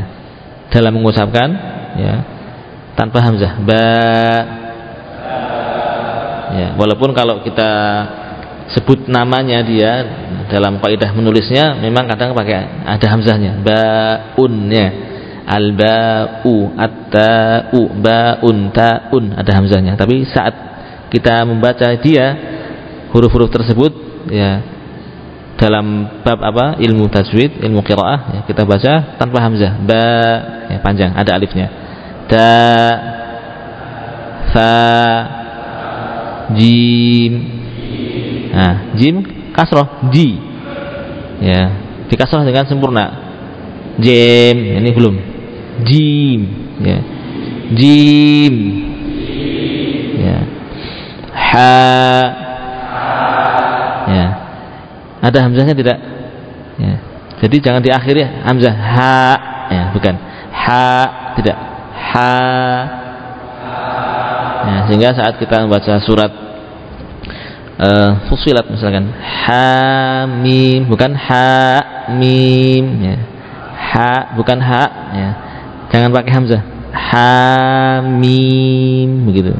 Dalam mengucapkan ya tanpa hamzah ba. Ya walaupun kalau kita sebut namanya dia dalam kaidah menulisnya memang kadang pakai ada hamzahnya baunnya al bau at-ta'u baun ta'un ada hamzahnya. Tapi saat kita membaca dia huruf-huruf tersebut ya dalam bab apa? Ilmu tajwid ilmu qiraah ya, kita baca tanpa hamzah. Ba ya, panjang ada alifnya. Ta fa jim. Nah jim kasroh di ya dikasroh dengan sempurna. Jim ini belum. Jim ya. Jim. Ya. Ha. ya ada hamzahnya tidak? Ya. Jadi jangan diakhiri hamzah. Ha. Ya bukan. Ha. Tidak. Ha. Ya, sehingga saat kita membaca surat uh, misalkan. Ha mim. Bukan ha mim. Ya. ha bukan ha. Ya. jangan pakai hamzah. Ha mim. Begitu.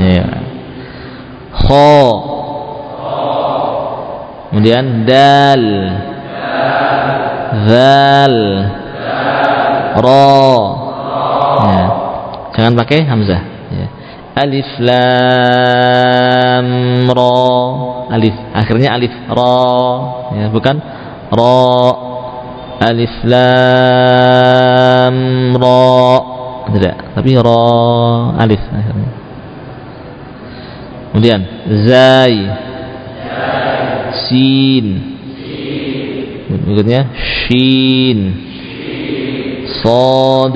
Ya. Kho kemudian dal. Zal. Ro ya. jangan pakai hamzah. Ya. alif lam ro alif. Akhirnya alif ro ya bukan? Ro alif lam ro tidak. Tapi ro alif akhirnya. Kemudian zai sin. Berikutnya shin. Sad.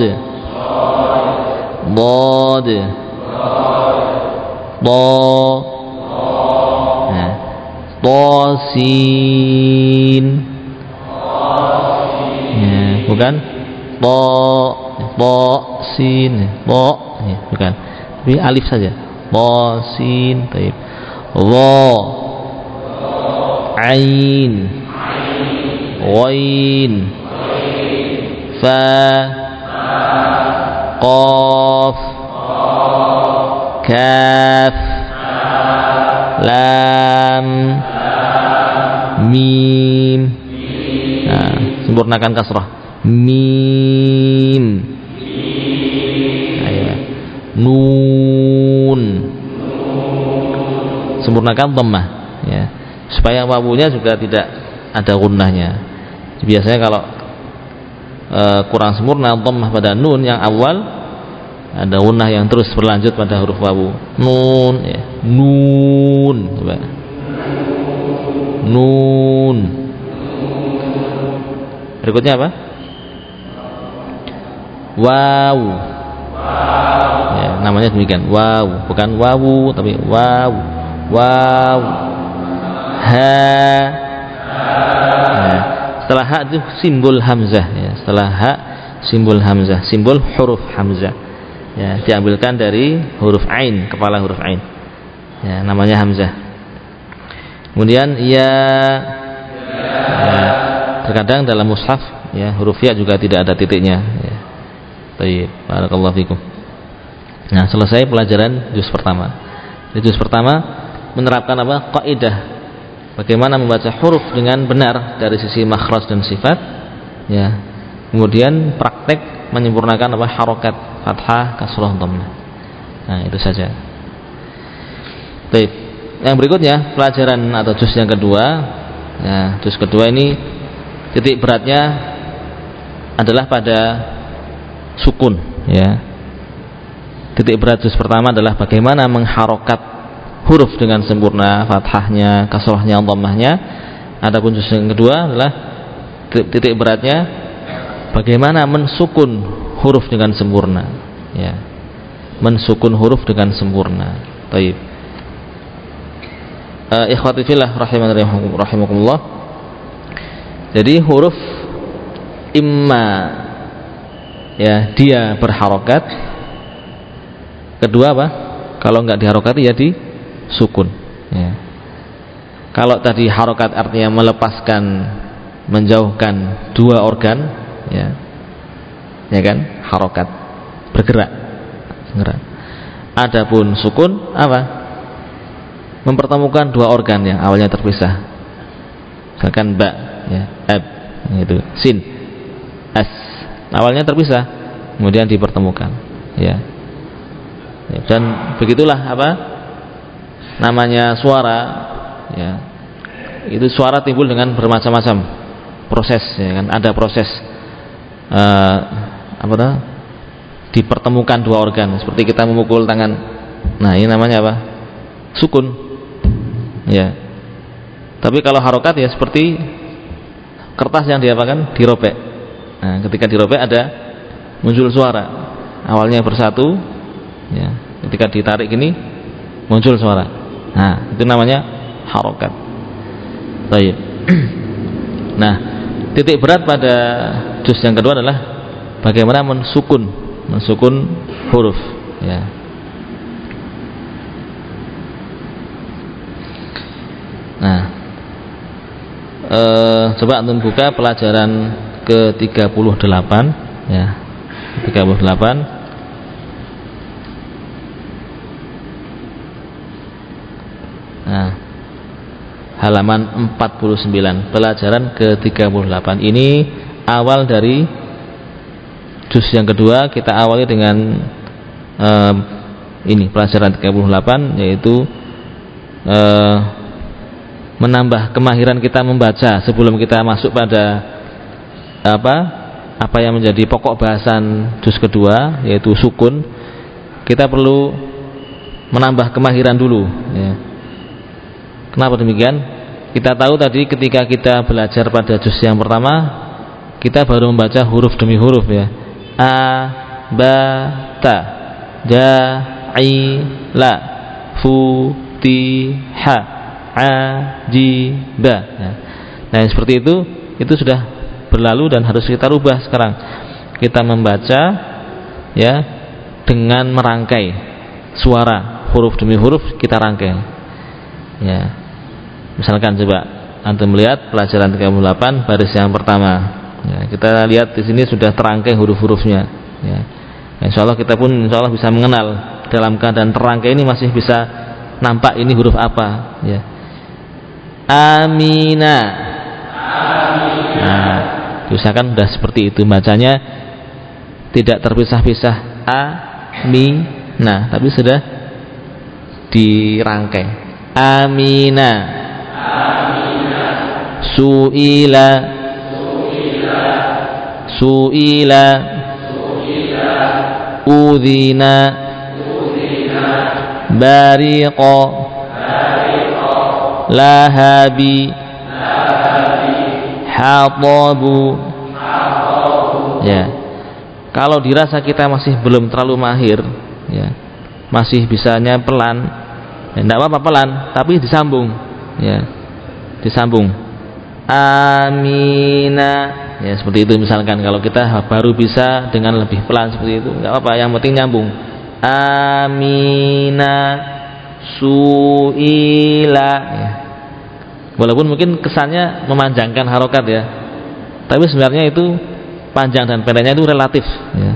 Dad. Ta. Nah. Tasin. Ya, nah, bukan ta ta sin ta ya, bukan. Tapi alif saja. Ta sin. Baik ain wain fa qaf kaf lam mim sempurnakan kasrah mim Ayo. nun sempurnakan dhammah ya supaya wawunya juga tidak ada gunnahnya. Biasanya kalau e, kurang sempurna dhammah pada nun yang awal ada gunnah yang terus berlanjut pada huruf wawu. Nun ya. Nun. Coba. Nun. Berikutnya apa? Wow ya, namanya demikian. Wow bukan wawu tapi wow wow ha setelah ha itu simbol hamzah ya. setelah ha simbol hamzah simbol huruf hamzah ya diambilkan dari huruf ain kepala huruf ain ya namanya hamzah kemudian ya, ya terkadang dalam mushaf ya huruf ya juga tidak ada titiknya ya Baik, barakallahu fikum. Nah, selesai pelajaran juz pertama. Di juz pertama menerapkan apa? Kaidah bagaimana membaca huruf dengan benar dari sisi makhraj dan sifat. Ya. Kemudian praktek menyempurnakan apa? harokat fathah, kasrah, dhammah. Nah, itu saja. Baik. Yang berikutnya pelajaran atau juz yang kedua. Ya, juz kedua ini titik beratnya adalah pada sukun ya titik berat juz pertama adalah bagaimana mengharokat huruf dengan sempurna fathahnya kasrahnya dhammahnya. Adapun juz yang kedua adalah titik beratnya bagaimana mensukun huruf dengan sempurna. Ya. Mensukun huruf dengan sempurna. Taib uh, ikhwati fillah rahimakumullah jadi huruf imma ya dia berharokat. Kedua apa? Kalau nggak diharokati ya di sukun. Ya. kalau tadi harokat artinya melepaskan menjauhkan dua organ ya. Ya kan? Harokat. Bergerak. Bergerak. Adapun sukun apa? Mempertemukan dua organ yang awalnya terpisah. Misalkan ba ya. Ab itu sin. As. Awalnya terpisah kemudian dipertemukan ya. ya dan begitulah apa namanya suara ya. Itu suara timbul dengan bermacam-macam proses ya kan? Ada proses uh, apa tuh? Dipertemukan dua organ seperti kita memukul tangan. Nah ini namanya apa? Sukun ya. Tapi kalau harokat ya seperti kertas yang diapakan? Dirobek. Nah ketika dirobek ada muncul suara. Awalnya bersatu ya. Ketika ditarik gini muncul suara nah itu namanya harokat. Baik. Nah titik berat pada juz yang kedua adalah bagaimana mensukun mensukun huruf ya. Nah eh, coba antum buka pelajaran ke-38 ya. 38 Nah, halaman 49 pelajaran ke-38 ini awal dari juz yang kedua kita awali dengan uh, ini pelajaran 38 yaitu uh, menambah kemahiran kita membaca sebelum kita masuk pada apa apa yang menjadi pokok bahasan juz kedua yaitu sukun kita perlu menambah kemahiran dulu ya. Kenapa demikian kita tahu tadi ketika kita belajar pada juz yang pertama kita baru membaca huruf demi huruf ya a ba ta ja i la fu ti ha a ji ba ya. nah yang seperti itu itu sudah berlalu dan harus kita rubah sekarang. Kita membaca ya dengan merangkai suara huruf demi huruf kita rangkai. Ya. Misalkan coba antum melihat pelajaran 38 baris yang pertama. Ya, kita lihat di sini sudah terangkai huruf-hurufnya. Ya. Insya Allah kita pun insya Allah bisa mengenal dalam keadaan terangkai ini masih bisa nampak ini huruf apa. Ya. Amina. Amina. Nah, diusahakan sudah seperti itu bacanya tidak terpisah-pisah a mi nah tapi sudah dirangkai amina suila. Suila. Udhina. Bariqa. Lahabi. Hatabu. Ya. Kalau dirasa kita masih belum terlalu mahir ya masih bisanya pelan ya apa-apa pelan tapi disambung ya disambung. Amina. Ya seperti itu misalkan. Kalau kita baru bisa dengan lebih pelan seperti itu nggak apa-apa. Yang penting nyambung. Amina. Suila. Ya. Walaupun mungkin kesannya memanjangkan harokat ya. Tapi sebenarnya itu panjang dan pendeknya itu relatif ya.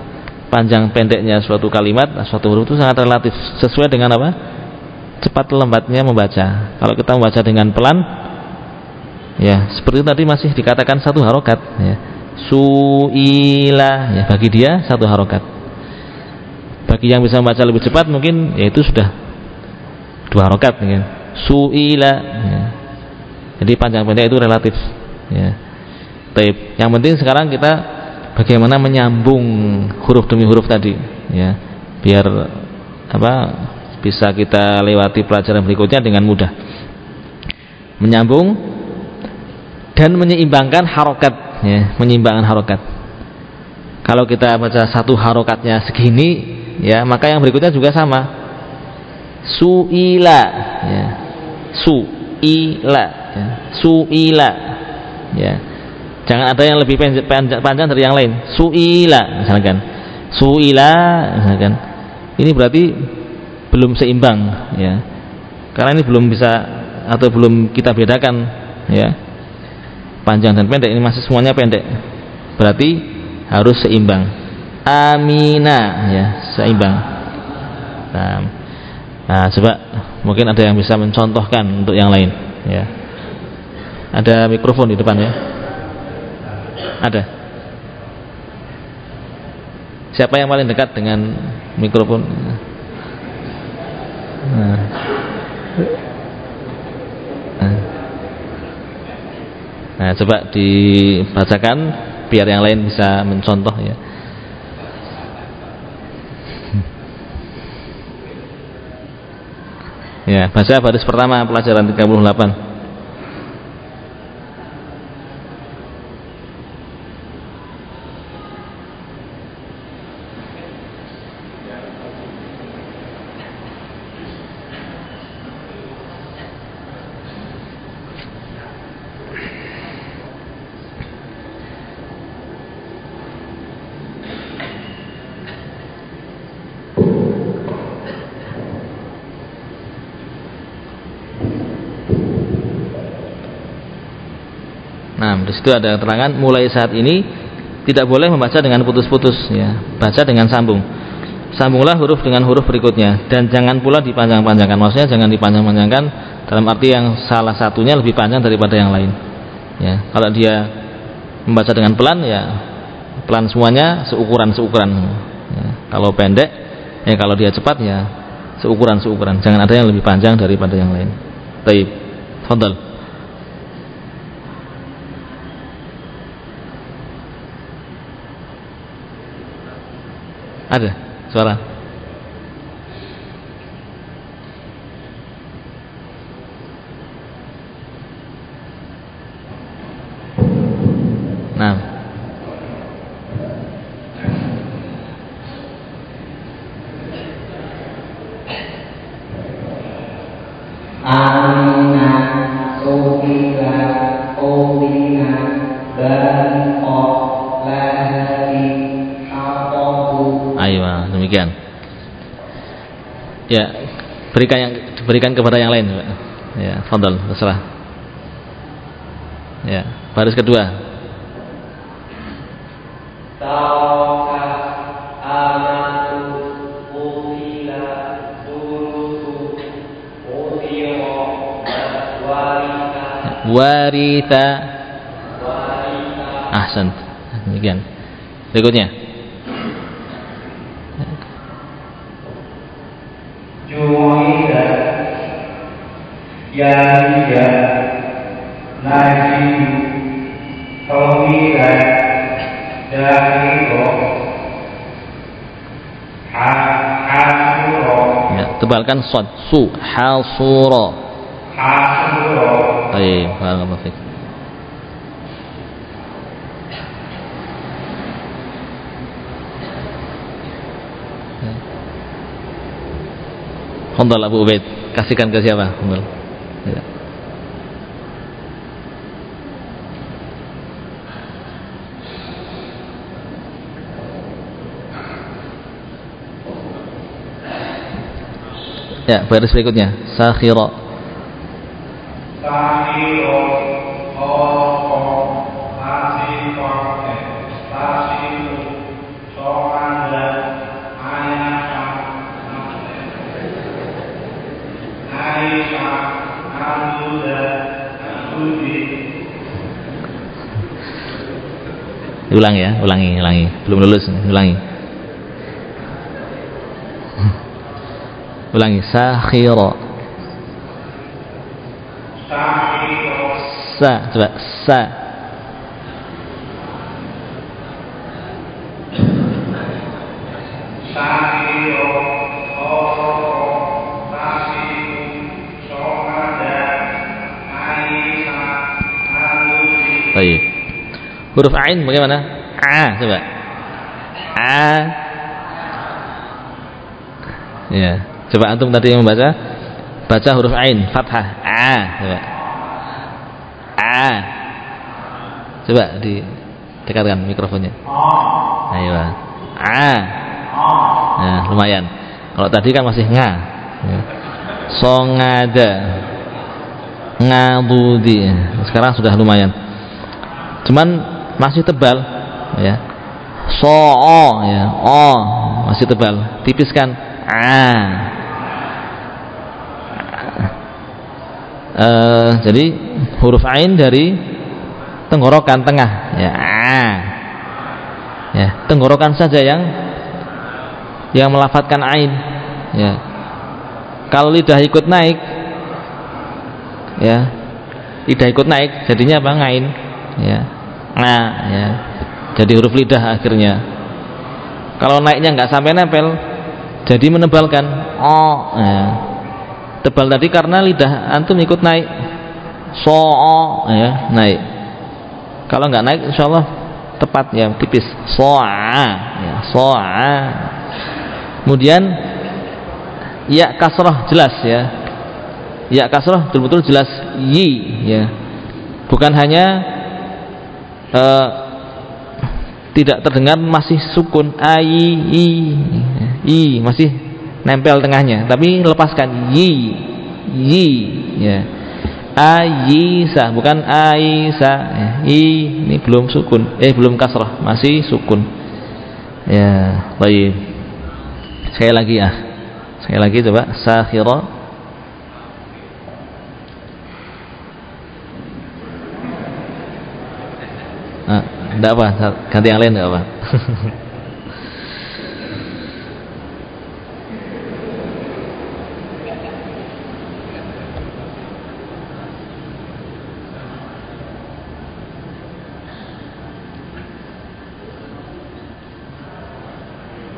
Panjang pendeknya suatu kalimat, suatu huruf itu sangat relatif. Sesuai dengan apa? Cepat lembatnya membaca. Kalau kita membaca dengan pelan ya, seperti tadi masih dikatakan satu harokat ya. Suila ya bagi dia satu harokat. Bagi yang bisa membaca lebih cepat mungkin ya itu sudah dua harokat ya. Suila ya jadi panjang pendek itu relatif. Ya. Taib. Yang penting sekarang kita bagaimana menyambung huruf demi huruf tadi, ya, biar apa bisa kita lewati pelajaran berikutnya dengan mudah. Menyambung dan menyeimbangkan harokat, ya, menyeimbangkan harokat. Kalau kita baca satu harokatnya segini, ya, maka yang berikutnya juga sama. Suila, ya, suila ya. suila ya. Jangan ada yang lebih panjang, panjang dari yang lain. Suila misalkan. Suila misalkan. Ini berarti belum seimbang ya. Karena ini belum bisa atau belum kita bedakan ya panjang dan pendek. Ini masih semuanya pendek. Berarti harus seimbang. Amina ya seimbang. Nah, nah coba mungkin ada yang bisa mencontohkan untuk yang lain ya. Ada mikrofon di depan ya. Ada. Siapa yang paling dekat dengan mikrofon? Nah. nah coba dibacakan biar yang lain bisa mencontoh ya. Ya baca baris pertama pelajaran 38 di situ ada keterangan mulai saat ini tidak boleh membaca dengan putus-putus ya. Baca dengan sambung. Sambunglah huruf dengan huruf berikutnya dan jangan pula dipanjang-panjangkan. Maksudnya jangan dipanjang-panjangkan dalam arti yang salah satunya lebih panjang daripada yang lain. Ya, kalau dia membaca dengan pelan ya pelan semuanya seukuran seukuran. Ya, kalau pendek ya kalau dia cepat ya seukuran seukuran. Jangan ada yang lebih panjang daripada yang lain. Baik. Fadal. Ada suara. Berikan kepada yang lain. Ya, fadal, terserah. Ya, baris kedua. Warita. Ahsan. Demikian. Berikutnya. Ya, tebalkan sod su hasuro Hasuro Baik, barakallahu fiik Fadal Abu Ubaid. Kasihkan ke siapa? Fadal. Ya. Ya, baris berikutnya. Sakhira. Sakhira. Ulang ya, ulangi, ulangi. Belum lulus, ulangi. Ulangi. Sakhira. Sa, coba sa. Baik. Huruf ain bagaimana? A coba. A. Ya, coba antum tadi yang membaca baca huruf ain fathah a coba. A. Coba di dekatkan mikrofonnya. Ayo. A. Nah, lumayan. Kalau tadi kan masih nga. ya. songada ngadudi sekarang sudah lumayan cuman masih tebal ya soo ya o masih tebal tipiskan a uh, jadi huruf ain dari tenggorokan tengah. Ya. Ya tenggorokan saja yang yang melafatkan ain. Ya. Kalau lidah ikut naik ya lidah ikut naik jadinya apa? Ngain. Ya. Nah ya. Jadi huruf lidah akhirnya. Kalau naiknya nggak sampai nempel jadi menebalkan. Oh ya. Tebal tadi karena lidah antum ikut naik. So ya naik. Kalau nggak naik insya Allah tepat ya tipis. Soa ya soa. Kemudian ya kasroh jelas ya. Ya kasroh betul-betul jelas. Yi ya. Bukan hanya uh, tidak terdengar masih sukun. Ai i i masih nempel tengahnya. Tapi lepaskan. Yi. Yi. Ya. Ayisa. Bukan Aisa ya, I. Ini belum sukun. Eh belum kasrah. Masih sukun. Ya. Baik. Sekali lagi ah. Sekali lagi coba. Sakhira. Ah, apa. Ganti yang lain enggak apa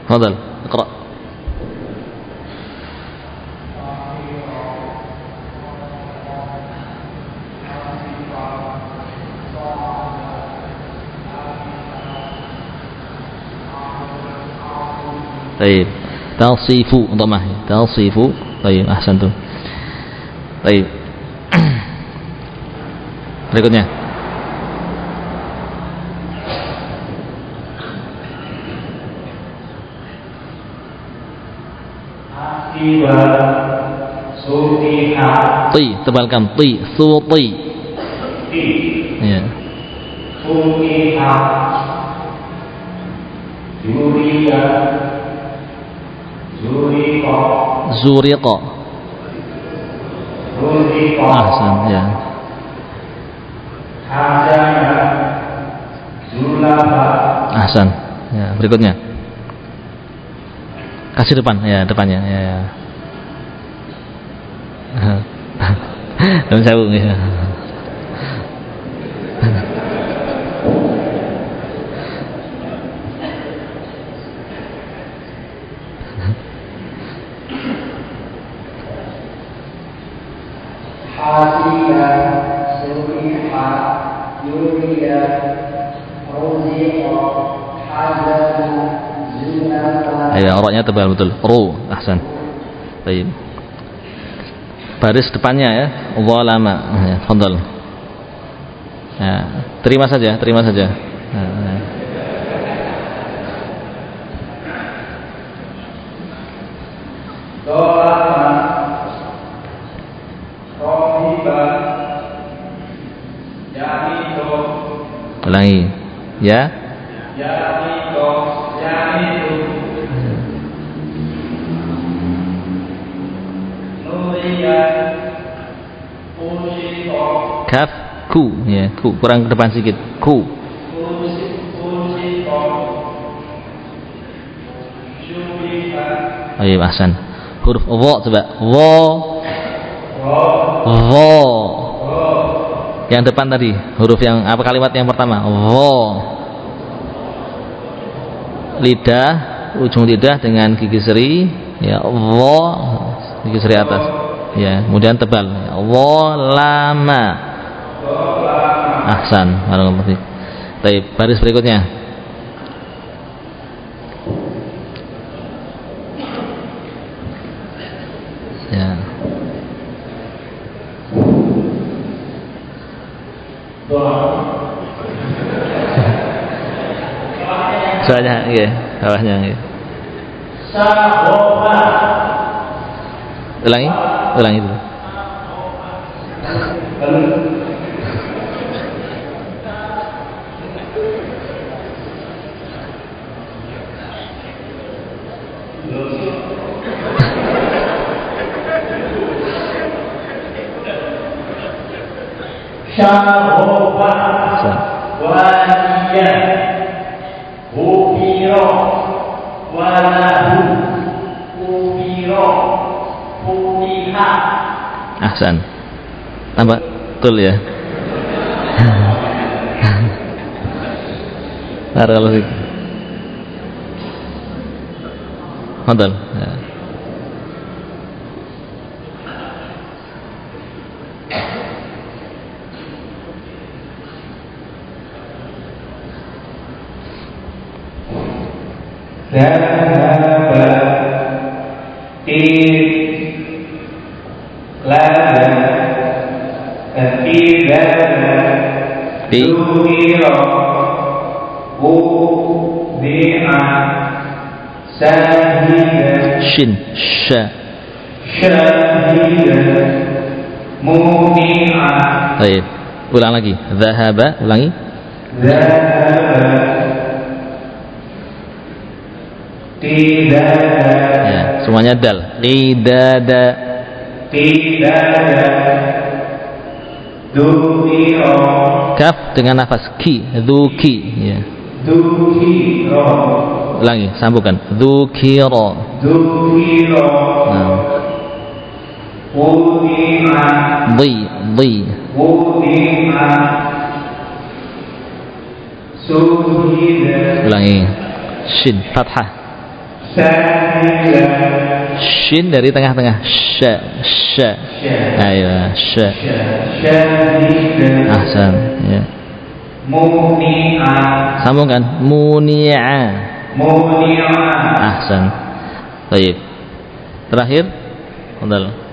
تفضل اقرأ طيب تصيف ضمه تصيف طيب أحسنتم طيب berikutnya Ti, tebalkan ti, suti. Ti. Ya. Sutiha. Zuriya. Zuriqa. Zuriqa. Zuriqa. Ahsan, ya. Hajana. Zulaba. Ahsan. Ya, berikutnya kasih depan ya depannya ya, ya. sewu ya roknya tebal betul. Ru ahsan. Baik. Baris depannya ya. Zalama. Ya fadal. Ya terima saja terima saja. Ya, ya. ulangi. Ya kaf ku. Ya ku. Kurang ke depan sedikit. Ku. Oh iya Hasan. Huruf wo coba. Wo wo yang depan tadi huruf yang apa kalimat yang pertama? Wo lidah ujung lidah dengan gigi seri. Ya wo gigi seri atas. Ya kemudian tebal. Wo lama Ahsan. Baik, baris berikutnya. Ya. Soalnya, iya, bawahnya, iya. Ulangi, ulangi dulu. Walahu Ahsan. Tambah betul ya. Barakallahu fiik. Fadal. Ya. Zahaba Sahida Shin, sha. Syahida Baik. Ulang lagi. Zahaba, ulangi. Zahaba Tidada Ya, semuanya dal. Qidada. Tidada Duhira Kaf dengan nafas ki, dzuki, ya. Duhira Ulangi, sambungkan. Dzukira. Duhira Nah, Wudi'a dhi, dhi. Wudi'a Suhida Ulangi. Shin, fathah. Shin dari tengah-tengah. Sha, sha. Ayo, sha. Syahida Ahsan, ya. Mumi'a Sambungkan. Muni'a. Mumi'a Ahsan. Baik. Terakhir. Fadal.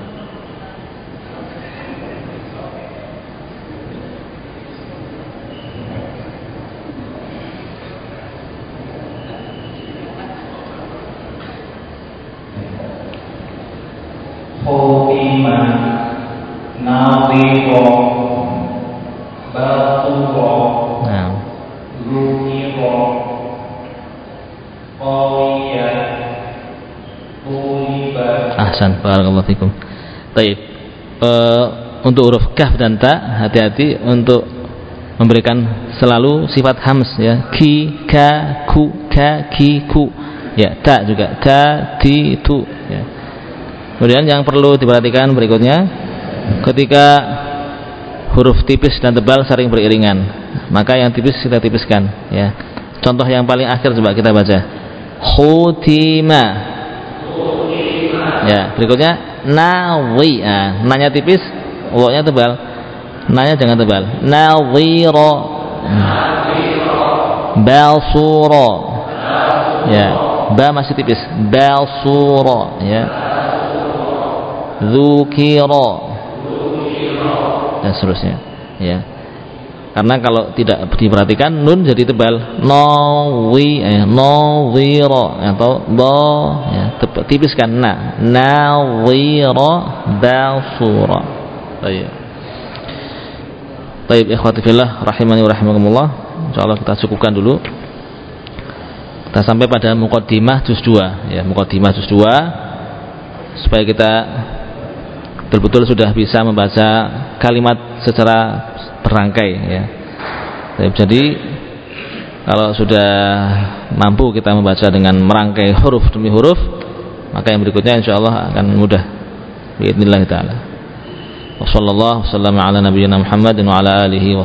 Ahsan, barakallahu fikum. Baik. Eh, untuk huruf kaf dan ta hati-hati untuk memberikan selalu sifat hams ya. Ki, ka, ku, ka, ki, ku. Ya, ta juga. Ta, ti, tu ya. Kemudian yang perlu diperhatikan berikutnya ketika huruf tipis dan tebal sering beriringan, maka yang tipis kita tipiskan ya. Contoh yang paling akhir coba kita baca. Khutima. Ya, berikutnya nawi. Nah, nanya tipis, wo-nya tebal. Nanya jangan tebal. Nawira. Basura. Ya, ba masih tipis. Basura, ya. Dzukira. Dan seterusnya, ya. Karena kalau tidak diperhatikan nun jadi tebal. Nawi eh nawira atau ba ya tipiskan na. Nawira basura. Baik. Baik ikhwati fillah rahimani wa rahimakumullah. Insyaallah kita cukupkan dulu. Kita sampai pada muqaddimah juz 2 ya, muqaddimah juz 2 supaya kita betul-betul sudah bisa membaca kalimat secara berangkai ya. Jadi kalau sudah mampu kita membaca dengan merangkai huruf demi huruf, maka yang berikutnya insya Allah akan mudah. Bismillah taala. Wassallallahu wasallam ala nabiyyina Muhammadin wa ala alihi.